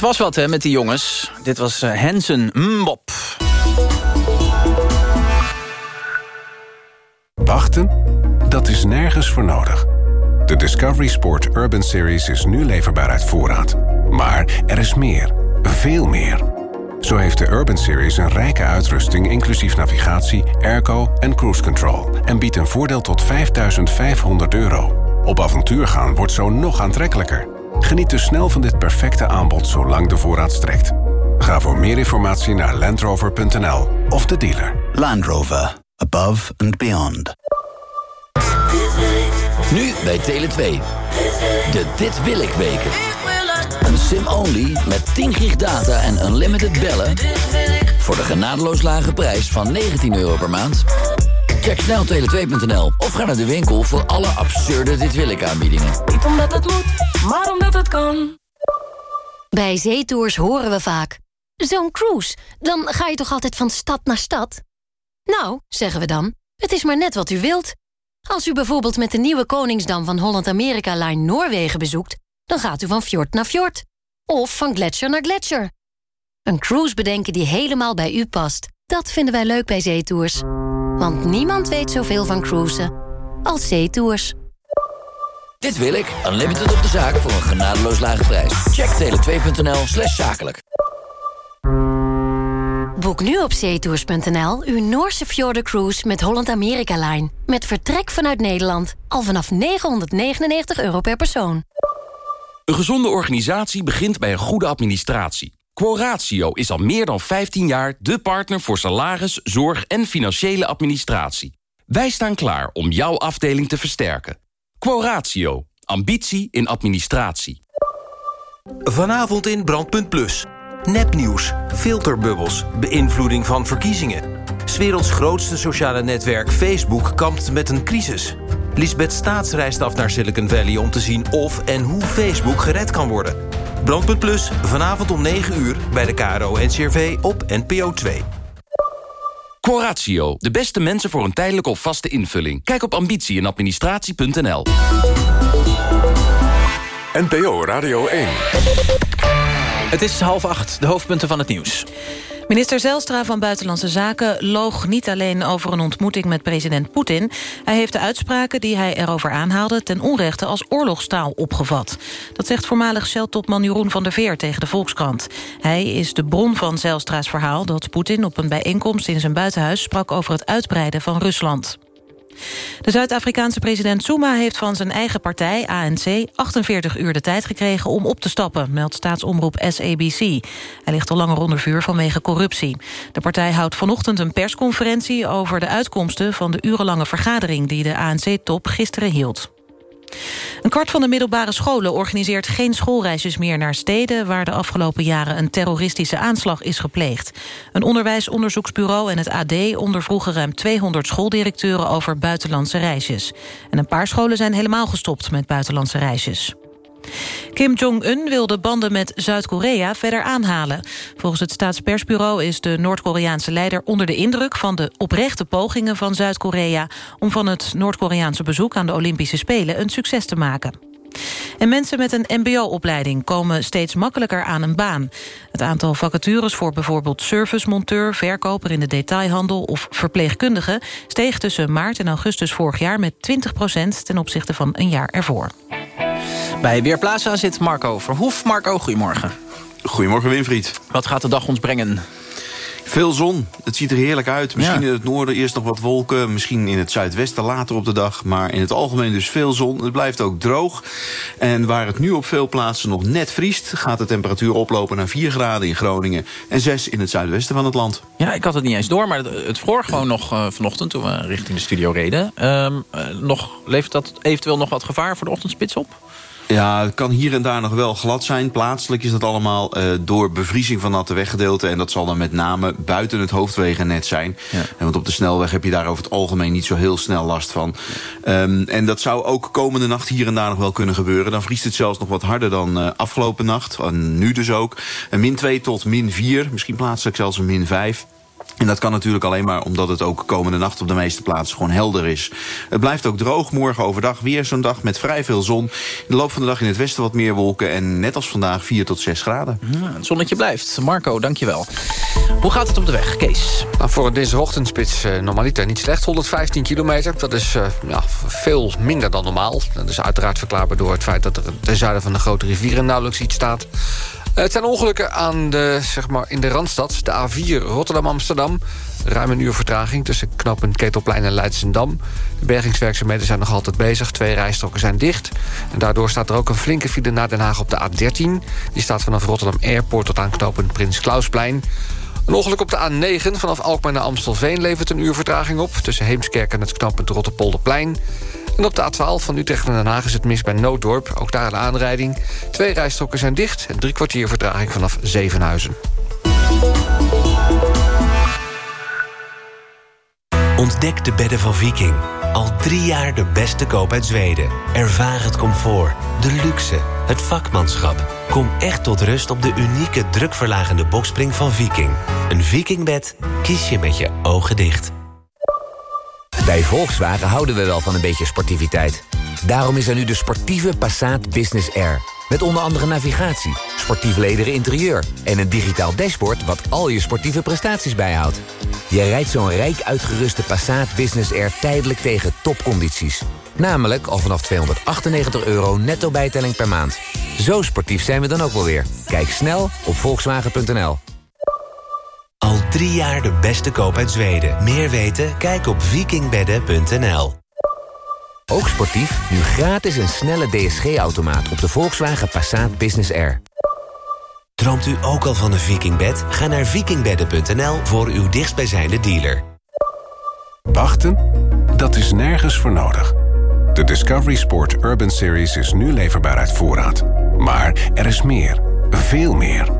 Het was wat hè, met die jongens. Dit was uh, Hansen Mbop. Wachten? Dat is nergens voor nodig. De Discovery Sport Urban Series is nu leverbaar uit voorraad. Maar er is meer. Veel meer. Zo heeft de Urban Series een rijke uitrusting... inclusief navigatie, airco en cruise control... en biedt een voordeel tot 5500 euro. Op avontuur gaan wordt zo nog aantrekkelijker. Geniet dus snel van dit perfecte aanbod zolang de voorraad strekt. Ga voor meer informatie naar landrover.nl of de dealer. Land Rover. Above and beyond. Nu bij Tele2. De Dit Wil Ik weken. Een sim-only met 10 gig data en unlimited bellen... voor de genadeloos lage prijs van 19 euro per maand. Check snel tele2.nl of ga naar de winkel voor alle absurde Dit Wil Ik aanbiedingen. Niet omdat het moet, maar omdat het kan. Bij zeetours horen we vaak... Zo'n cruise, dan ga je toch altijd van stad naar stad? Nou, zeggen we dan, het is maar net wat u wilt. Als u bijvoorbeeld met de nieuwe Koningsdam van Holland-Amerika Line Noorwegen bezoekt... dan gaat u van fjord naar fjord. Of van gletsjer naar gletsjer. Een cruise bedenken die helemaal bij u past. Dat vinden wij leuk bij zeetours. Want niemand weet zoveel van cruisen als zeetours. Dit wil ik. Unlimited op de zaak voor een genadeloos lage prijs. Check tele2.nl slash zakelijk. Boek nu op zeetours.nl uw Noorse Cruise met Holland America Line. Met vertrek vanuit Nederland. Al vanaf 999 euro per persoon. Een gezonde organisatie begint bij een goede administratie. Quoratio is al meer dan 15 jaar de partner voor salaris, zorg en financiële administratie. Wij staan klaar om jouw afdeling te versterken. Quoratio. Ambitie in administratie. Vanavond in Brandpunt Plus. Nepnieuws, filterbubbels, beïnvloeding van verkiezingen. 's werelds grootste sociale netwerk Facebook kampt met een crisis. Lisbeth Staats reist af naar Silicon Valley om te zien of en hoe Facebook gered kan worden. Brandpunt Plus, vanavond om 9 uur bij de KRO en CRV op NPO 2. Quoratio, de beste mensen voor een tijdelijke of vaste invulling. Kijk op ambitie en administratie.nl. NPO Radio 1. Het is half acht, de hoofdpunten van het nieuws. Minister Zelstra van Buitenlandse Zaken loog niet alleen over een ontmoeting met president Poetin. Hij heeft de uitspraken die hij erover aanhaalde ten onrechte als oorlogstaal opgevat. Dat zegt voormalig Shell-topman Jeroen van der Veer tegen de Volkskrant. Hij is de bron van Zelstra's verhaal dat Poetin op een bijeenkomst in zijn buitenhuis sprak over het uitbreiden van Rusland. De Zuid-Afrikaanse president Zuma heeft van zijn eigen partij, ANC... 48 uur de tijd gekregen om op te stappen, meldt staatsomroep SABC. Hij ligt al langer onder vuur vanwege corruptie. De partij houdt vanochtend een persconferentie... over de uitkomsten van de urenlange vergadering... die de ANC-top gisteren hield. Een kwart van de middelbare scholen organiseert geen schoolreisjes meer naar steden... waar de afgelopen jaren een terroristische aanslag is gepleegd. Een onderwijsonderzoeksbureau en het AD ondervroegen ruim 200 schooldirecteuren over buitenlandse reisjes. En een paar scholen zijn helemaal gestopt met buitenlandse reisjes. Kim Jong-un wil de banden met Zuid-Korea verder aanhalen. Volgens het staatspersbureau is de Noord-Koreaanse leider onder de indruk van de oprechte pogingen van Zuid-Korea om van het Noord-Koreaanse bezoek aan de Olympische Spelen een succes te maken. En mensen met een mbo-opleiding komen steeds makkelijker aan een baan. Het aantal vacatures voor bijvoorbeeld servicemonteur, verkoper in de detailhandel of verpleegkundige steeg tussen maart en augustus vorig jaar met 20% ten opzichte van een jaar ervoor. Bij Weerplaza zit Marco Verhoef. Marco, goedemorgen. Goedemorgen Winfried. Wat gaat de dag ons brengen? Veel zon. Het ziet er heerlijk uit. Misschien in het noorden eerst nog wat wolken. Misschien in het zuidwesten later op de dag. Maar in het algemeen dus veel zon. Het blijft ook droog. En waar het nu op veel plaatsen nog net vriest... gaat de temperatuur oplopen naar 4 graden in Groningen... en 6 in het zuidwesten van het land. Ja, ik had het niet eens door. Maar het vroor gewoon nog uh, vanochtend toen we richting de studio reden. Um, uh, nog, levert dat eventueel nog wat gevaar voor de ochtendspits op? Ja, het kan hier en daar nog wel glad zijn. Plaatselijk is dat allemaal uh, door bevriezing van natte weggedeelten. En dat zal dan met name buiten het hoofdwegennet zijn. Ja. Want op de snelweg heb je daar over het algemeen niet zo heel snel last van. Um, en dat zou ook komende nacht hier en daar nog wel kunnen gebeuren. Dan vriest het zelfs nog wat harder dan uh, afgelopen nacht. En nu dus ook. Een min 2 tot min 4. Misschien plaatselijk zelfs een min 5. En dat kan natuurlijk alleen maar omdat het ook komende nacht op de meeste plaatsen gewoon helder is. Het blijft ook droog. Morgen overdag weer zo'n dag met vrij veel zon. In de loop van de dag in het westen wat meer wolken. En net als vandaag 4 tot 6 graden. Ja, het zonnetje blijft. Marco, dankjewel. Hoe gaat het op de weg, Kees? Nou, voor een dinsdagochtendspits uh, normaliter niet slecht. 115 kilometer, dat is uh, ja, veel minder dan normaal. Dat is uiteraard verklaarbaar door het feit dat er ten zuiden van de grote rivieren nauwelijks iets staat. Het zijn ongelukken aan de, zeg maar, in de Randstad. De A4 Rotterdam-Amsterdam. Ruim een uur vertraging tussen knooppunt Ketelplein en Leidsendam. De bergingswerkzaamheden zijn nog altijd bezig. Twee rijstroken zijn dicht. En daardoor staat er ook een flinke file naar Den Haag op de A13. Die staat vanaf Rotterdam Airport tot aan knooppunt Prins Klausplein. Een ongeluk op de A9 vanaf Alkmaar naar Amstelveen... levert een uur vertraging op... tussen Heemskerk en het knooppunt Rotterpolderplein. En op de A12 van Utrecht naar Den Haag is het mis bij Nooddorp. Ook daar een aanrijding. Twee rijstroken zijn dicht en drie kwartier vertraging vanaf Zevenhuizen. Ontdek de bedden van Viking. Al drie jaar de beste koop uit Zweden. Ervaar het comfort, de luxe, het vakmanschap. Kom echt tot rust op de unieke drukverlagende bokspring van Viking. Een Vikingbed kies je met je ogen dicht. Bij Volkswagen houden we wel van een beetje sportiviteit. Daarom is er nu de sportieve Passat Business Air. Met onder andere navigatie, sportief lederen interieur... en een digitaal dashboard wat al je sportieve prestaties bijhoudt. Je rijdt zo'n rijk uitgeruste Passat Business Air tijdelijk tegen topcondities. Namelijk al vanaf 298 euro netto bijtelling per maand. Zo sportief zijn we dan ook wel weer. Kijk snel op volkswagen.nl. Drie jaar de beste koop uit Zweden. Meer weten? Kijk op vikingbedden.nl. Ook sportief, nu gratis een snelle DSG-automaat op de Volkswagen Passat Business Air. Droomt u ook al van een vikingbed? Ga naar vikingbedden.nl voor uw dichtstbijzijnde dealer. Wachten? Dat is nergens voor nodig. De Discovery Sport Urban Series is nu leverbaar uit voorraad. Maar er is meer. Veel meer.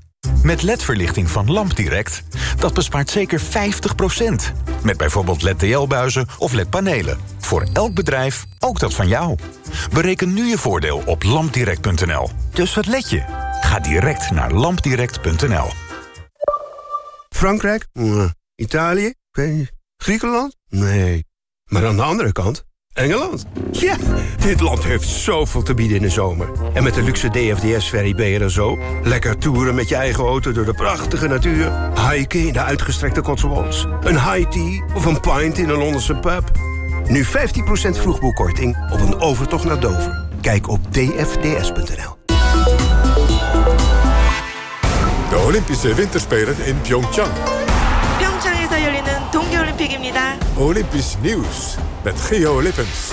Met LED-verlichting van LampDirect, dat bespaart zeker 50%. Met bijvoorbeeld LED-TL-buizen of LED-panelen. Voor elk bedrijf, ook dat van jou. Bereken nu je voordeel op lampdirect.nl. Dus wat let je? Ga direct naar lampdirect.nl. Frankrijk? Italië? Griekenland? Nee. Maar aan de andere kant... Engeland. Ja, dit land heeft zoveel te bieden in de zomer. En met de luxe DFDS-ferry ben je er zo. Lekker toeren met je eigen auto door de prachtige natuur. Hiken in de uitgestrekte Cotswolds. Een high tea of een pint in een Londense pub. Nu 15% vroegboekkorting op een overtocht naar Dover. Kijk op dfds.nl. De Olympische Winterspelen in Pyeongchang. 평창에서 열리는 동계올림픽입니다. Olympisch nieuws met Geo Lippens.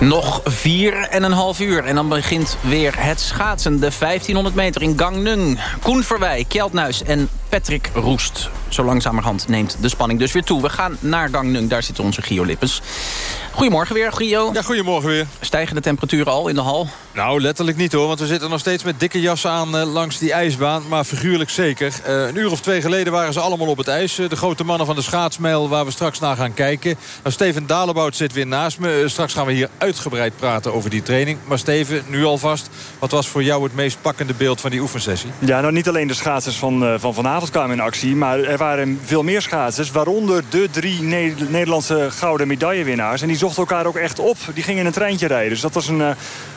Nog vier en een half uur en dan begint weer het schaatsen. De 1500 meter in Gangneung. Koen Verwij, Kjeld Nuis en Patrick Roest. Zo langzamerhand neemt de spanning dus weer toe. We gaan naar Gangneung, daar zit onze Gio Lippens. Goedemorgen weer, Gio. Ja, goedemorgen weer. Stijgen de temperaturen al in de hal? Nou, letterlijk niet hoor, want we zitten nog steeds met dikke jassen aan uh, langs die ijsbaan. Maar figuurlijk zeker. Uh, een uur of twee geleden waren ze allemaal op het ijs. Uh, de grote mannen van de schaatsmail waar we straks naar gaan kijken. Nou, Steven Dalebout zit weer naast me. straks gaan we hier uitgebreid praten over die training. Maar Steven, nu alvast, wat was voor jou het meest pakkende beeld van die oefensessie? Ja, nou niet alleen de schaatsers van, van vanavond kwamen in actie. Maar er waren veel meer schaatsers. Waaronder de drie Nederlandse gouden medaillewinnaars. En die zochten elkaar ook echt op. Die gingen in een treintje rijden. Dus dat was een,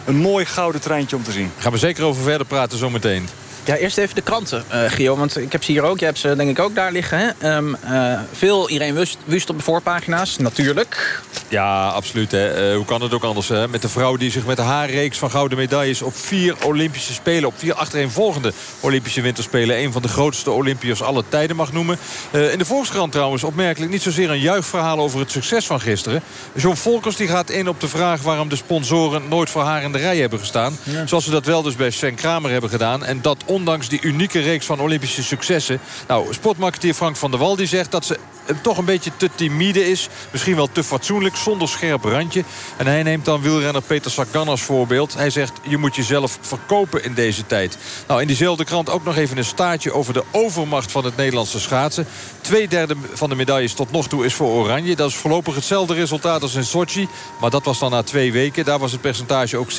een mooi gouden treintje om te zien. Gaan we zeker over verder praten zometeen. Ja, eerst even de kranten, uh, Gio. Want ik heb ze hier ook. Je hebt ze denk ik ook daar liggen. Hè? Um, uh, veel Irene Wust, Wust op de voorpagina's, natuurlijk. Ja, absoluut. Hè. Uh, hoe kan het ook anders? Hè? Met de vrouw die zich met haar reeks van gouden medailles... op vier Olympische Spelen, op vier achtereenvolgende Olympische Winterspelen... een van de grootste Olympiërs aller tijden mag noemen. in de Volkskrant trouwens opmerkelijk niet zozeer een juichverhaal... over het succes van gisteren. John Volkers die gaat in op de vraag... waarom de sponsoren nooit voor haar in de rij hebben gestaan. Ja. Zoals ze dat wel dus bij Sven Kramer hebben gedaan. En dat ondanks die unieke reeks van Olympische successen. Nou, sportmarketeer Frank van der Wal die zegt dat ze toch een beetje te timide is. Misschien wel te fatsoenlijk, zonder scherp randje. En hij neemt dan wielrenner Peter Sagan als voorbeeld. Hij zegt, je moet jezelf verkopen in deze tijd. Nou, in diezelfde krant ook nog even een staartje over de overmacht van het Nederlandse schaatsen. Tweederde van de medailles tot nog toe is voor Oranje. Dat is voorlopig hetzelfde resultaat als in Sochi. Maar dat was dan na twee weken. Daar was het percentage ook 66,6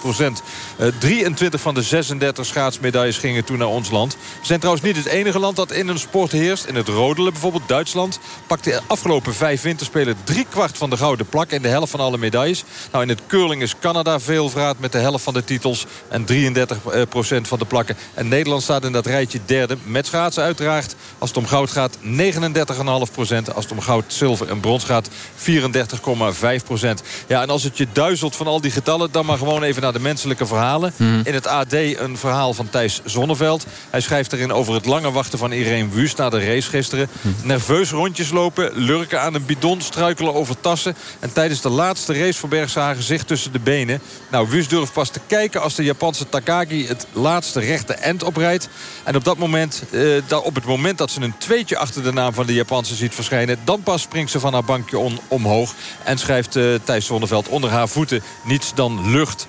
procent. Uh, 23 van de 36 schaatsmedailles gingen toen naar ons land. We zijn trouwens niet het enige land dat in een sport heerst. In het rodelen bijvoorbeeld, Duitsland pakte de afgelopen vijf winterspelen... drie kwart van de gouden plak en de helft van alle medailles. Nou, in het curling is Canada veel vraat met de helft van de titels... en 33 procent van de plakken. En Nederland staat in dat rijtje derde. Met schaatsen uiteraard. Als het om goud gaat, 39,5 procent. Als het om goud, zilver en brons gaat, 34,5 procent. Ja, en als het je duizelt van al die getallen... dan maar gewoon even naar de menselijke verhalen. Mhm. In het AD een verhaal van Thijs Zonneveld. Hij schrijft erin over het lange wachten van Irene Wust... na de race gisteren. Mhm. Nerveus rondjes lopen, lurken aan een bidon... struikelen over tassen. En tijdens de laatste race voor Bergsagen zich tussen de benen. Nou, Wust durft pas te kijken als de Japanse Takagi... het laatste rechte end oprijdt. En op dat moment, eh, op het moment dat ze een tweetje achter de naam van de Japanse ziet verschijnen... dan pas springt ze van haar bankje on- omhoog. En schrijft eh, Thijs Zonneveld onder haar voeten niets dan lucht.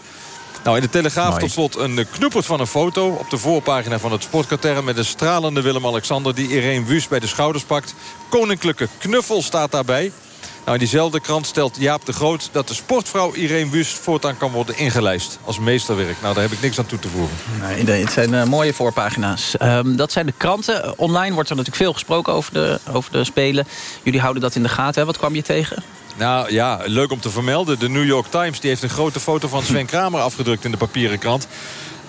Nou, in de Telegraaf Mooi. tot slot een eh, knoepert van een foto... op de voorpagina van het sportkatern... met een stralende Willem-Alexander die Irene Wust bij de schouders pakt. Koninklijke knuffel staat daarbij. Nou, in diezelfde krant stelt Jaap de Groot... dat de sportvrouw Irene Wust voortaan kan worden ingelijst als meesterwerk. Nou, daar heb ik niks aan toe te voegen. Nee, de- het zijn eh, mooie voorpagina's. Ehm, dat zijn de kranten. Eh, Online wordt er natuurlijk veel gesproken over de, over de Spelen. Jullie houden dat in de gaten. Hè? Wat kwam je tegen? Nou ja, leuk om te vermelden. De New York Times die heeft een grote foto van Sven Kramer afgedrukt in de papieren krant.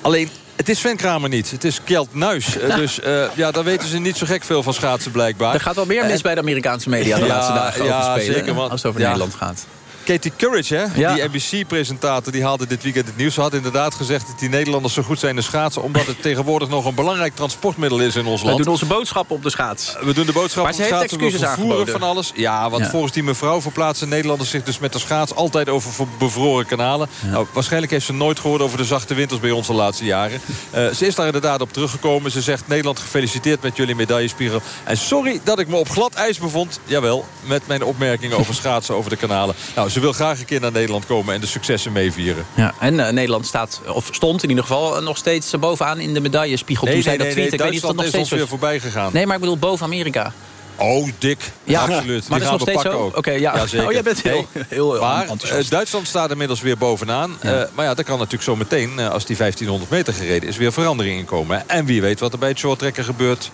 Alleen, het is Sven Kramer niet. Het is Kjeld Nuis. Eh, Dus eh, ja, daar weten ze niet zo gek veel van schaatsen blijkbaar. Er gaat wel meer mis bij de Amerikaanse media de Ja, laatste dagen ja, over Spelen. zeker, want- als het over ja. Nederland gaat. Katie Courage, hè? Ja. die NBC-presentator, die haalde dit weekend het nieuws. Ze had inderdaad gezegd dat die Nederlanders zo goed zijn in schaatsen... omdat het tegenwoordig nog een belangrijk transportmiddel is in ons We land. doen onze boodschappen op de schaats. We doen de boodschap Maar op ze heeft schaatsen, we excuses vervoeren aangeboden. van alles. Ja, want Ja. volgens die mevrouw verplaatsen Nederlanders zich dus met de schaats... altijd over ver- bevroren kanalen. Nou, waarschijnlijk heeft ze nooit gehoord over de zachte winters bij ons de laatste jaren. Eh, ze is daar inderdaad op teruggekomen. Ze zegt Nederland gefeliciteerd met jullie medaillespiegel. En sorry dat ik me op glad ijs bevond. Jawel, met mijn opmerkingen over schaatsen over de kanalen. Nou, ze wil graag een keer naar Nederland komen en de successen meevieren. Ja, en eh, Nederland staat, of stond in ieder geval eh, nog steeds bovenaan in de medaillespiegel. Nee, toen zij nee, dat nee, nee, ik weet niet of dat nog Duitsland is ons weer voorbij gegaan. Nee, maar ik bedoel boven Amerika. Oh, dik. Ja, absoluut. maar Die dat is gaan we steeds pakken zo? ook. Oké, ja. Oh, jij bent heel- heel, maar, enthousiast. eh, Duitsland staat inmiddels weer bovenaan. Maar ja, daar kan natuurlijk zo meteen, als die 1500 meter gereden is... weer verandering in komen. En wie weet wat er bij het shorttrekken gebeurt.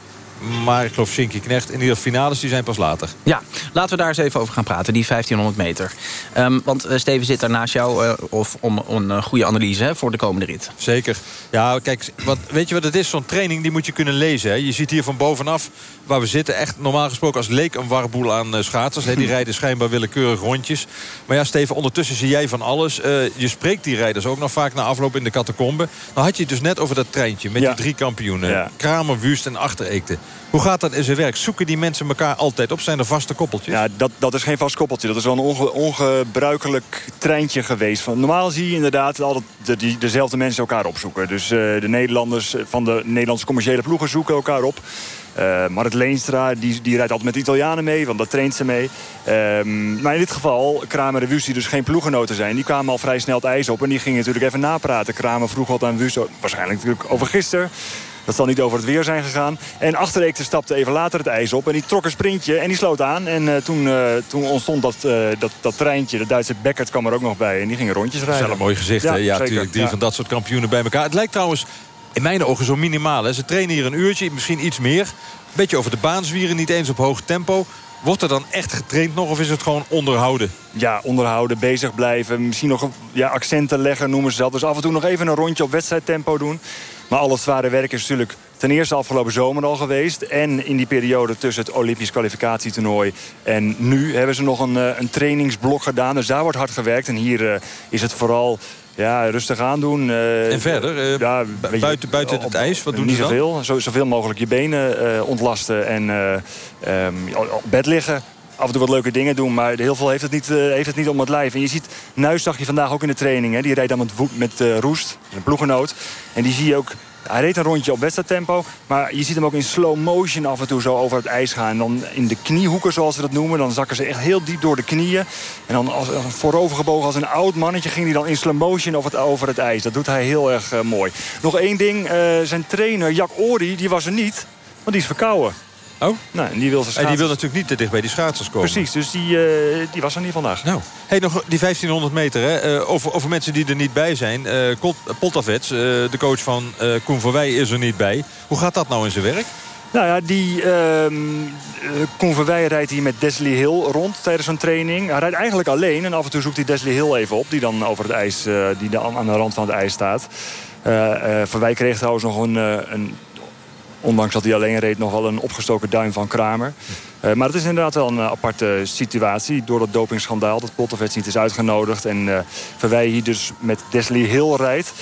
Maar ik geloof Shinky Knecht in de finales die zijn pas later. Ja, laten we daar eens even over gaan praten, die 1500 meter. Ehm, want eh, Steven zit daar naast jou eh, of om een eh, goede analyse hè, voor de komende rit. Zeker. Ja, kijk, wat, weet je wat het is? Zo'n training die moet je kunnen lezen. Hè? Je ziet hier van bovenaf waar we zitten... echt normaal gesproken als leek een warboel aan eh, schaatsers. Hè? Die rijden schijnbaar willekeurig rondjes. Maar ja, Steven, ondertussen zie jij van alles. Eh, je spreekt die rijders ook nog vaak na afloop in de catacombe. Nou had je het dus net over dat treintje met Ja. die drie kampioenen. Ja. Kramer, Wust en Achtereekte. Hoe gaat dat in zijn werk? Zoeken die mensen elkaar altijd op? Zijn er vaste koppeltjes? Ja, dat, dat is geen vast koppeltje. Dat is wel een onge- ongebruikelijk treintje geweest. Normaal zie je inderdaad altijd de, die, dezelfde mensen elkaar opzoeken. Dus eh, de Nederlanders van de Nederlandse commerciële ploegen zoeken elkaar op. Eh Marit Leenstra die, die rijdt altijd met de Italianen mee, want dat traint ze mee. Ehm, maar in dit geval, Kramer en Wust, die dus geen ploegenoten zijn... die kwamen al vrij snel het ijs op en die gingen natuurlijk even napraten. Kramer vroeg wat aan Wust, waarschijnlijk natuurlijk over gisteren. Dat zal niet over het weer zijn gegaan. En Achtereekte stapte even later het ijs op. En die trok een sprintje en die sloot aan. En eh, toen, eh, toen ontstond dat, eh, dat, dat treintje. De Duitse Beckert kwam er ook nog bij. En die gingen rondjes Dat rijden. is wel een mooi gezicht? Ja, natuurlijk. Drie Ja. van dat soort kampioenen bij elkaar. Het lijkt trouwens in mijn ogen zo minimaal. Hè? Ze trainen hier een uurtje, misschien iets meer. Beetje over de baan zwieren, niet eens op hoog tempo. Wordt er dan echt getraind nog of is het gewoon onderhouden? Ja, onderhouden, bezig blijven. Misschien nog ja, accenten leggen, noemen ze dat. Dus af en toe nog even een rondje op wedstrijdtempo doen. Maar al het zware werk is natuurlijk ten eerste afgelopen zomer al geweest. En in die periode tussen het Olympisch kwalificatietoernooi en nu... hebben ze nog een, eh, een trainingsblok gedaan. Dus daar wordt hard gewerkt. En hier eh, is het vooral ja, rustig aandoen. eh, En verder, ja, bu- buiten, buiten het ijs, wat doen niet ze dan? zoveel. Zo, zoveel mogelijk je benen ontlasten en eh, ehm, op bed liggen. Af en toe wat leuke dingen doen, maar heel veel heeft het niet, eh, heeft het niet om het lijf. En je ziet, Nuis zag je vandaag ook in de training. Hè? Die rijdt dan met, met eh, Roest, een ploegenoot. En die zie je ook Hij reed een rondje op wedstrijdtempo. Maar je ziet hem ook in slow motion af en toe zo over het ijs gaan. En dan in de kniehoeken, zoals we dat noemen. Dan zakken ze echt heel diep door de knieën. En dan als, voorovergebogen als een oud mannetje... ging hij dan in slow motion over het, over het ijs. Dat doet hij heel erg uh, mooi. Nog één ding. Zijn trainer, Jack Ori, die was er niet. Want die is verkouden. Oh? Nou, en die wil, en die wil natuurlijk niet te dicht bij die schaatsers komen. Precies, dus die, uh, die was er niet vandaag. Nou, hey, nog die 1500 meter, hè, uh, over, over mensen die er niet bij zijn. Uh, Poltavets, de coach van Koen Verwij, is er niet bij. Hoe gaat dat nou in zijn werk? Nou ja, die uh, rijdt hier met Desley Hill rond tijdens een training. Hij rijdt eigenlijk alleen en af en toe zoekt hij Desley Hill even op... die dan over het ijs, die dan aan de rand van het ijs staat. Verwij kreeg trouwens nog een, een Ondanks dat hij alleen reed nog wel een opgestoken duim van Kramer. Uh, maar het is inderdaad wel een uh, aparte situatie. Door dat dopingschandaal dat Pottervets niet is uitgenodigd. En uh, Verwij hier dus met Desley Hill rijdt.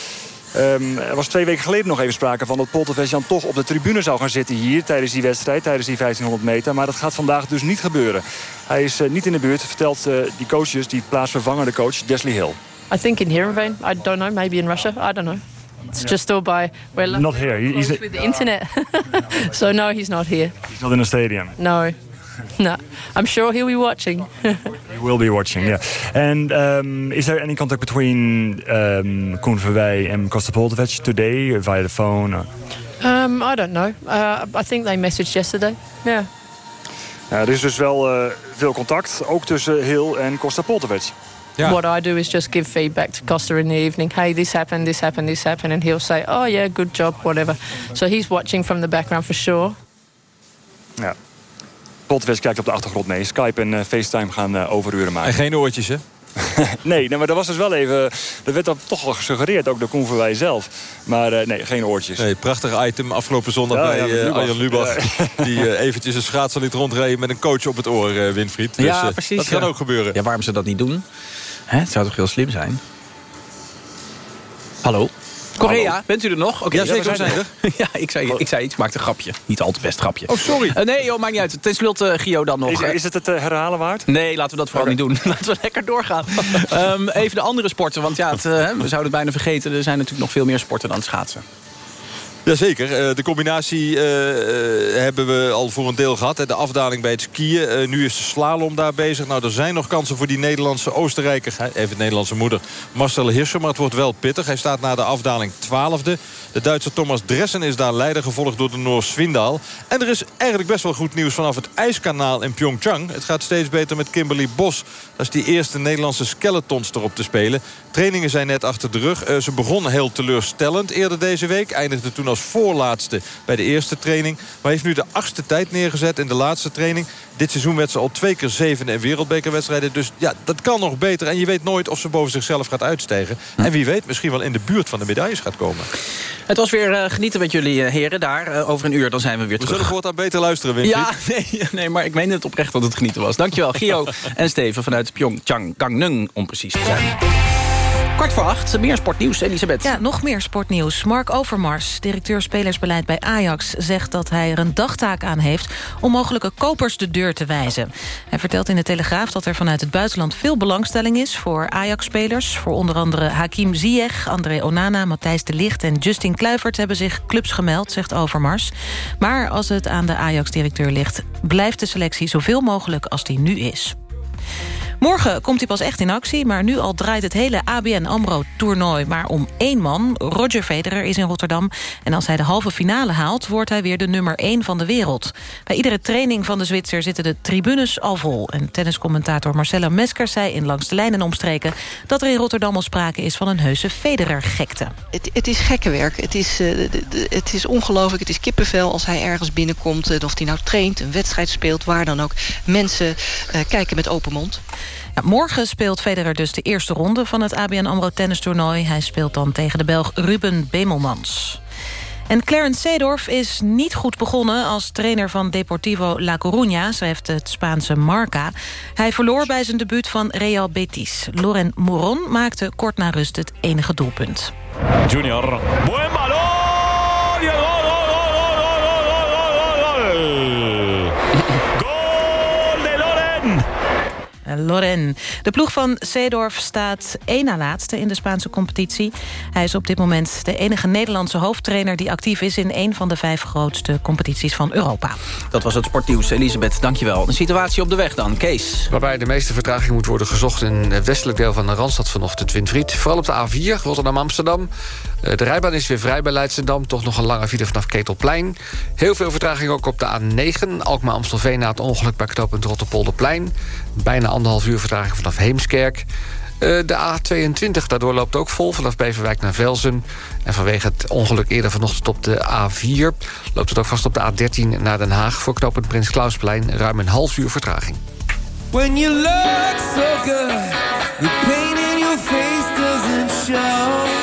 Um, er was twee weken geleden nog even sprake van dat Poltervest toch op de tribune zou gaan zitten hier tijdens die wedstrijd, tijdens die 1500 meter. Maar dat gaat vandaag dus niet gebeuren. Hij is niet in de buurt, vertelt die coaches, die plaatsvervangende coach Desley Hill. I think in Heerenveen. I don't know, maybe in Russia. I don't know. It's just all by we're not here. He's with the internet, so no, he's not here. He's not in the stadium. No, no. I'm sure he'll be watching. he will be watching, yeah. And um, is there any contact between um, Koen Verwij and Costa Poltovic today via the phone? Or? Um, I don't know. Uh, I think they messaged yesterday. Yeah. Ja, er is dus wel uh, veel contact, ook tussen Hill en Costa Poltovic. Yeah. What I do is just give feedback to Costa in the evening. Hey, this happened, this happened, this happened. And he'll say, oh yeah, good job, whatever. So he's watching from the background for sure. Ja. Polterwest kijkt op de achtergrond mee. Skype en uh, FaceTime gaan uh, overuren maken. En geen oortjes, hè? nee, nee, maar dat was dus wel even... Er werd dat toch wel gesuggereerd, ook door Koen Verwij zelf. Maar uh, nee, geen oortjes. Nee, prachtig item afgelopen zondag ja, bij ja, Arjan Lubach. Ja. Die eventjes een schaatser liet rondrijden met een coach op het oor, Winfried. Dus, ja, precies. Dat kan ook gebeuren. Ja, waarom ze dat niet doen? Hè? Het zou toch heel slim zijn? Hallo? Korea, Hallo. bent u er nog? Okay, ja, zeker, we zijn er. ja, ik zei, ik zei iets, ik maakte een grapje. Niet al te best grapje. Oh, sorry. Uh, nee, joh, maakt niet uit. Ten slotte, uh, Gio, dan nog. Is, is het het uh, herhalen waard? Nee, laten we dat vooral okay. niet doen. laten we lekker doorgaan. um, even de andere sporten, want ja, het, we zouden het bijna vergeten. Er zijn natuurlijk nog veel meer sporten dan schaatsen. Jazeker, de combinatie uh, hebben we al voor een deel gehad. De afdaling bij het skiën. Nu is de slalom daar bezig. Nou, er zijn nog kansen voor die Nederlandse Oostenrijker. Even het Nederlandse moeder. Marcel Hirscher, maar het wordt wel pittig. Hij staat na de afdaling twaalfde. De Duitse Thomas Dressen is daar leider, gevolgd door de Noor Swindaal. En er is eigenlijk best wel goed nieuws vanaf het ijskanaal in Pyeongchang. Het gaat steeds beter met Kimberly Bos. Dat is die eerste Nederlandse skeletons erop te spelen. Trainingen zijn net achter de rug. Ze begon heel teleurstellend eerder deze week. Eindigde toen als voorlaatste bij de eerste training. Maar heeft nu de achtste tijd neergezet in de laatste training. Dit seizoen werd ze al twee keer zevende in wereldbekerwedstrijden. Dus ja, dat kan nog beter. En je weet nooit of ze boven zichzelf gaat uitstegen. Hm. En wie weet misschien wel in de buurt van de medailles gaat komen. Het was weer uh, genieten met jullie uh, heren daar. Uh, over een uur dan zijn we weer we terug. We zullen voortaan beter luisteren, Winfried. Ja, nee, nee, maar ik meen het oprecht dat het genieten was. Dankjewel, Gio en Steven vanuit Pyeongchang, Gangneung om precies te zijn. Kwart voor acht, meer sportnieuws, Elisabeth. Ja, nog meer sportnieuws. Mark Overmars, directeur spelersbeleid bij Ajax... zegt dat hij er een dagtaak aan heeft om mogelijke kopers de deur te wijzen. Hij vertelt in de Telegraaf dat er vanuit het buitenland... veel belangstelling is voor Ajax-spelers. Voor onder andere Hakim Ziyech, André Onana, Matthijs de Ligt... en Justin Kluivert hebben zich clubs gemeld, zegt Overmars. Maar als het aan de Ajax-directeur ligt... blijft de selectie zoveel mogelijk als die nu is. Morgen komt hij pas echt in actie, maar nu al draait het hele ABN AMRO-toernooi maar om één man. Roger Federer is in Rotterdam en als hij de halve finale haalt... wordt hij weer de nummer één van de wereld. Bij iedere training van de Zwitser zitten de tribunes al vol. En tenniscommentator Marcella Mesker zei in Langs de Lijn en Omstreken... dat er in Rotterdam al sprake is van een heuse Federer-gekte. Het, het, is gekke werk. Het is, uh, het is ongelooflijk. Het is kippenvel als hij ergens binnenkomt. Uh, of hij nou traint, een wedstrijd speelt, waar dan ook. Mensen uh, kijken met open mond. Morgen speelt Federer dus de eerste ronde van het ABN AMRO tennistoernooi. Hij speelt dan tegen de Belg Ruben Bemelmans. En Clarence Seedorf is niet goed begonnen als trainer van Deportivo La Coruña, schrijft het Spaanse Marca. Hij verloor bij zijn debuut van Real Betis. Loren Moron maakte kort na rust het enige doelpunt. Junior, buen balón! Lorraine. De ploeg van Seedorf staat één na laatste in de Spaanse competitie. Hij is op dit moment de enige Nederlandse hoofdtrainer... die actief is in een van de vijf grootste competities van Europa. Dat was het sportnieuws. Elisabeth, dankjewel. De situatie op de weg dan. Kees. Waarbij de meeste vertraging moet worden gezocht... in het westelijk deel van de Randstad vanochtend Windvriet. Vooral op de A4, Rotterdam-Amsterdam. Eh, de rijbaan is weer vrij bij Leidschendam. Toch nog een lange file vanaf Ketelplein. Heel veel vertraging ook op de A9. Alkmaar-Amstelveen na het ongeluk bij knooppunt Rotterpolderplein. Bijna anderhalf uur vertraging vanaf Heemskerk. Eh, de A22, daardoor loopt ook vol vanaf Beverwijk naar Velzen. En vanwege het ongeluk eerder vanochtend op de A4... loopt het ook vast op de A13 naar Den Haag... voor knooppunt Prins Klausplein ruim een half uur vertraging. When you look so good, the pain in your face doesn't show.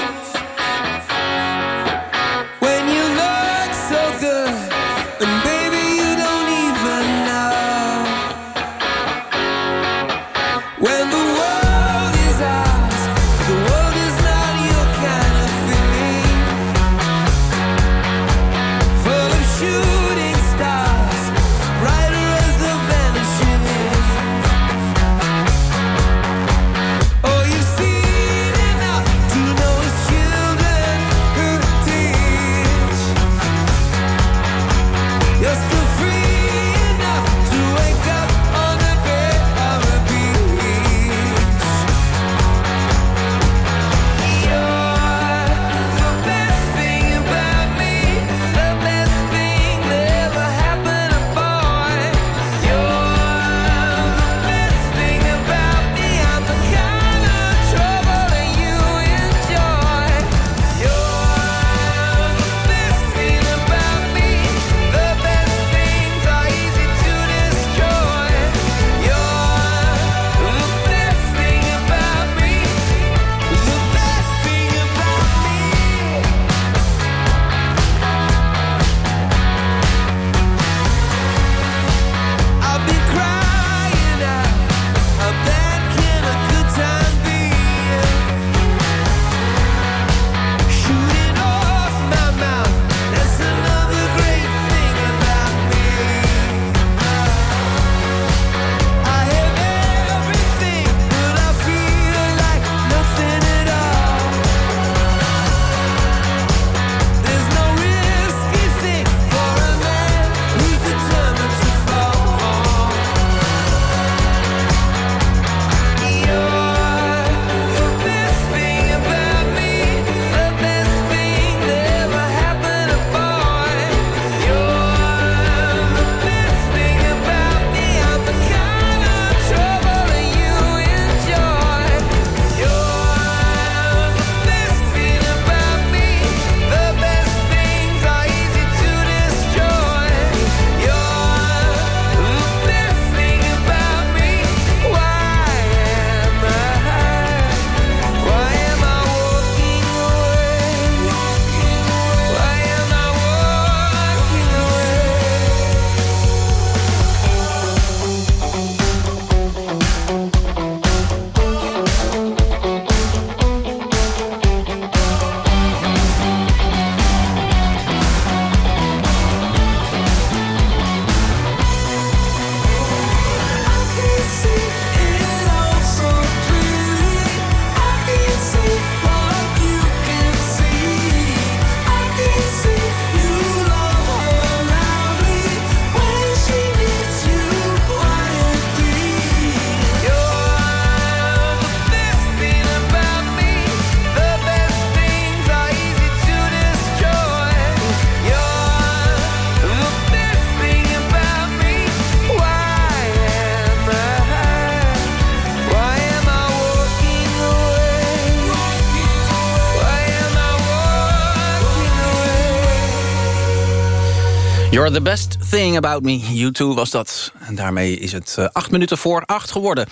You're the best thing about me. U2 was dat. En daarmee is het eh, acht minuten voor acht geworden.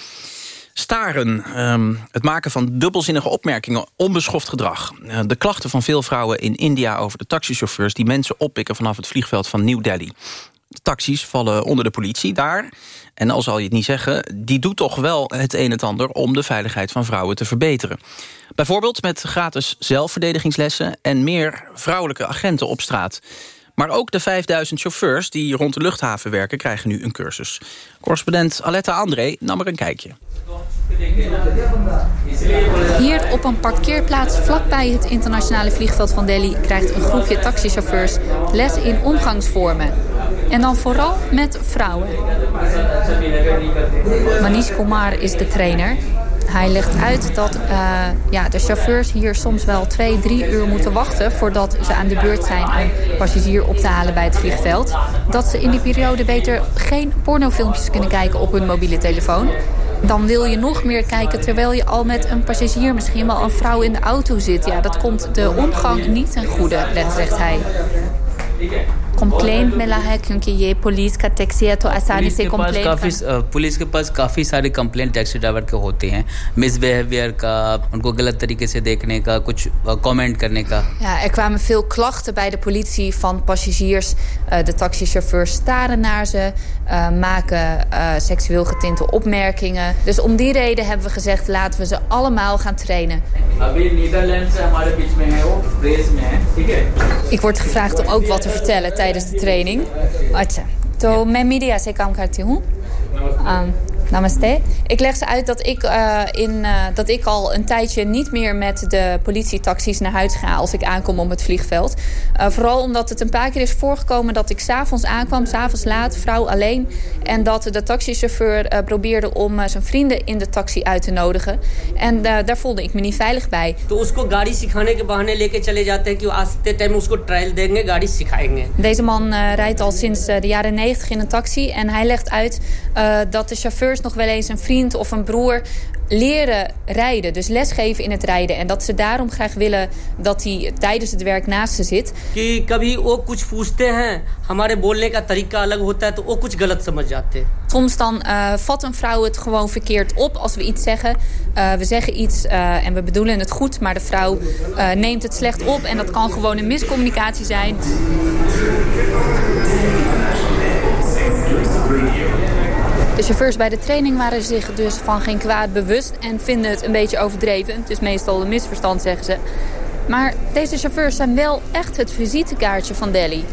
Staren, ehm, het maken van dubbelzinnige opmerkingen, onbeschoft gedrag. Eh, de klachten van veel vrouwen in India over de taxichauffeurs... die mensen oppikken vanaf het vliegveld van New Delhi. De taxis vallen onder de politie daar. En al zal je het niet zeggen, die doet toch wel het een en ander... om de veiligheid van vrouwen te verbeteren. Bijvoorbeeld met gratis zelfverdedigingslessen... en meer vrouwelijke agenten op straat. Maar ook de 5000 chauffeurs die rond de luchthaven werken... krijgen nu een cursus. Correspondent Aletta André nam er een kijkje. Hier op een parkeerplaats vlakbij het internationale vliegveld van Delhi... krijgt een groepje taxichauffeurs les in omgangsvormen. En dan vooral met vrouwen. Manish Kumar is de trainer. Hij legt uit dat eh, ja, de chauffeurs hier soms wel twee, drie uur moeten wachten... voordat ze aan de beurt zijn om passagier op te halen bij het vliegveld. Dat ze in die periode beter geen pornofilmpjes kunnen kijken op hun mobiele telefoon. Dan wil je nog meer kijken terwijl je al met een passagier... misschien wel een vrouw in de auto zit. Ja, dat komt de omgang niet ten goede, zegt hij. Complaint मिला है क्योंकि ये पुलिस का टैक्सी है तो आसानी पुलिस से के पास कंप्लेंट काफी अ, पुलिस के पास काफी सारे कंप्लेंट टैक्सी ड्राइवर के होते हैं मिसबिहेवियर का उनको गलत तरीके से देखने का कुछ कमेंट करने का Ja, er kwamen veel klachten bij de politie van passagiers. Eh, de taxichauffeurs staren naar ze, eh, maken eh, seksueel getinte opmerkingen. Dus om die reden hebben we gezegd, laten we ze allemaal gaan trainen. अभी नीदरलैंड से हमारे बीच में है वो प्रेस में है ठीक है Ik word gevraagd om ook wat te vertellen tijdens de training. Acha. To मैं media से काम करती हूँ. Namaste. Ik leg ze uit dat ik, eh, in, eh, dat ik al een tijdje niet meer met de politietaxis naar huis ga als ik aankom op het vliegveld. Eh, vooral omdat het een paar keer is voorgekomen dat ik s'avonds aankwam, s'avonds laat, vrouw alleen. En dat de taxichauffeur probeerde om zijn vrienden in de taxi uit te nodigen. En daar voelde ik me niet veilig bij. Deze man rijdt al sinds de jaren 90 in een taxi en hij legt uit dat de chauffeur chauffeurs nog wel eens een vriend of een broer leren rijden. Dus lesgeven in het rijden. En dat ze daarom graag willen dat hij tijdens het werk naast ze zit. कि कभी वो कुछ पूछते हैं हमारे बोलने का तरीका अलग होता है तो वो कुछ गलत समझ जाते हैं Soms dan eh, vat een vrouw het gewoon verkeerd op als we iets zeggen. Eh, we zeggen iets eh, en we bedoelen het goed, maar de vrouw eh, neemt het slecht op. En dat kan gewoon een miscommunicatie zijn. De chauffeurs bij de training waren zich dus van geen kwaad bewust en vinden het een beetje overdreven. Het is meestal een misverstand, zeggen ze. Maar deze chauffeurs zijn wel echt het visitekaartje van Delhi.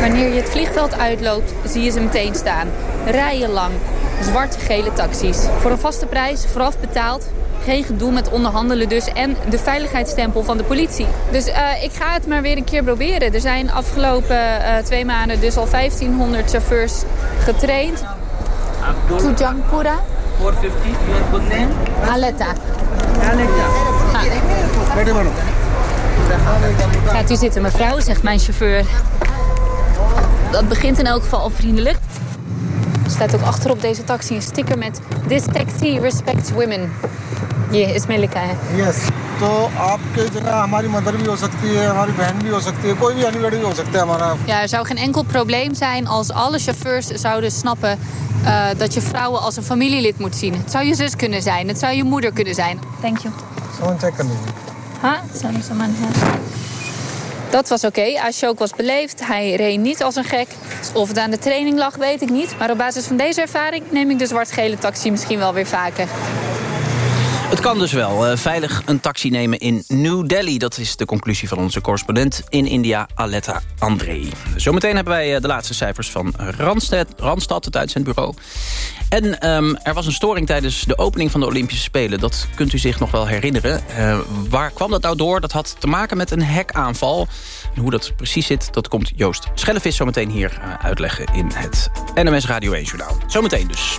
Wanneer je het vliegveld uitloopt, zie je ze meteen staan. Rijen lang, zwarte gele taxis. Voor een vaste prijs, vooraf betaald. Geen gedoe met onderhandelen dus. En de veiligheidsstempel van de politie. Dus eh, ik ga het maar weer een keer proberen. Er zijn afgelopen eh, twee maanden dus al 1500 chauffeurs getraind. Tujangpura. 450 your good name Aletta. Gaat u zitten, mevrouw, zegt mijn chauffeur. Dat begint in elk geval al vriendelijk. Er staat ook achter op deze taxi een sticker met... This taxi respects women. Je is Melika, hè? Yes तो आपके जगह हमारी मदर भी हो सकती है हमारी बहन भी हो सकती है कोई भी एनीबडी भी हो सकता है हमारा Ja, er zou geen enkel probleem zijn als alle chauffeurs zouden snappen... eh, dat je vrouwen als een familielid moet zien. Het zou je zus kunnen zijn, het zou je moeder kunnen zijn. Thank you. समझ चेक कर लीजिए Ha? Sorry, someone here. Dat was oké. Ashok was beleefd. Hij reed niet als een gek. Of het aan de training lag, weet ik niet. Maar op basis van deze ervaring neem ik de zwart-gele taxi misschien wel weer vaker. Het kan dus wel. eh, veilig een taxi nemen in New Delhi. Dat is de conclusie van onze correspondent in India, Aletta André. Zometeen hebben wij eh, de laatste cijfers van Randstad, Randstad het uitzendbureau. En ehm, er was een storing tijdens de opening van de Olympische Spelen. Dat kunt u zich nog wel herinneren. Eh, waar kwam dat nou door? Dat had te maken met een hackaanval. En hoe dat precies zit, dat komt Joost Schellevis zometeen hier uitleggen... in het NMS Radio 1 Journaal. Zometeen dus.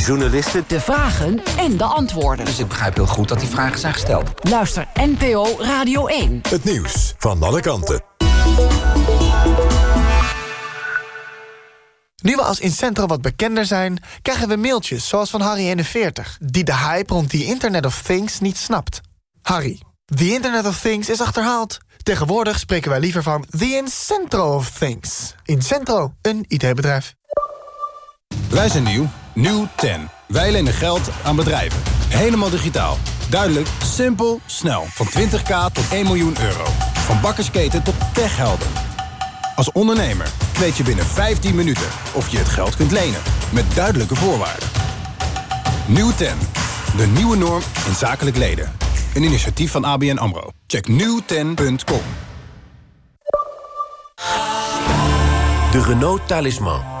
journalisten. De vragen en de antwoorden. Dus ik begrijp heel goed dat die vragen zijn gesteld. Luister NPO Radio 1. Het nieuws van alle kanten. Nu we als Incentro wat bekender zijn, krijgen we mailtjes zoals van Harry41... die de hype rond the Internet of Things niet snapt. Harry, the Internet of Things is achterhaald. Tegenwoordig spreken wij liever van the Incentro of Things. Incentro, een IT-bedrijf. Wij zijn nieuw. Nieuw 10. Wij lenen geld aan bedrijven. Helemaal digitaal. Duidelijk, simpel, snel. Van 20k tot 1 miljoen euro. Van bakkersketen tot techhelden. Als ondernemer weet je binnen 15 minuten of je het geld kunt lenen. Met duidelijke voorwaarden. Nieuw 10. De nieuwe norm in zakelijk leden. Een initiatief van ABN AMRO. Check nieuw10.com. De Renault Talisman.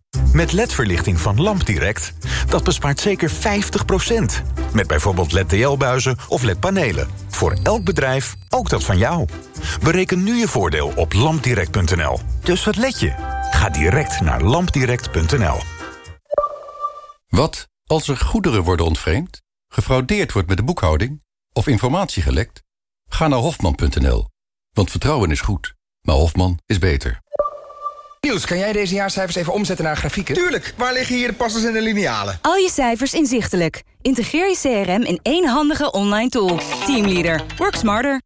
Met LED-verlichting van LampDirect, dat bespaart zeker 50%. Met bijvoorbeeld LED-TL-buizen of LED-panelen. Voor elk bedrijf, ook dat van jou. Bereken nu je voordeel op lampdirect.nl. Dus wat let je? Ga direct naar lampdirect.nl. Wat als er goederen worden ontvreemd, gefraudeerd wordt met de boekhouding of informatie gelekt? Ga naar hofman.nl, want vertrouwen is goed, maar Hofman is beter. Niels, kan jij deze jaarcijfers even omzetten naar grafieken? Tuurlijk, waar liggen hier de passers en de linealen? Al je cijfers inzichtelijk. Integreer je CRM in één handige online tool. Teamleader. Work smarter.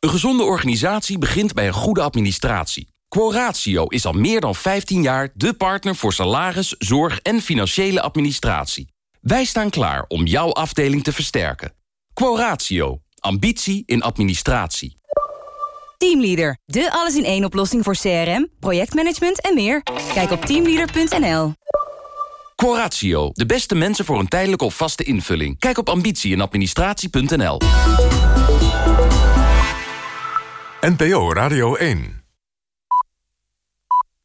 Een gezonde organisatie begint bij een goede administratie. Quoratio is al meer dan 15 jaar de partner voor salaris, zorg en financiële administratie. Wij staan klaar om jouw afdeling te versterken. Quoratio. Ambitie in administratie. Teamleader. De alles-in-één oplossing voor CRM, projectmanagement en meer. Kijk op teamleader.nl. Quoratio. De beste mensen voor een tijdelijke of vaste invulling. Kijk op ambitie in administratie.nl. NPO Radio 1.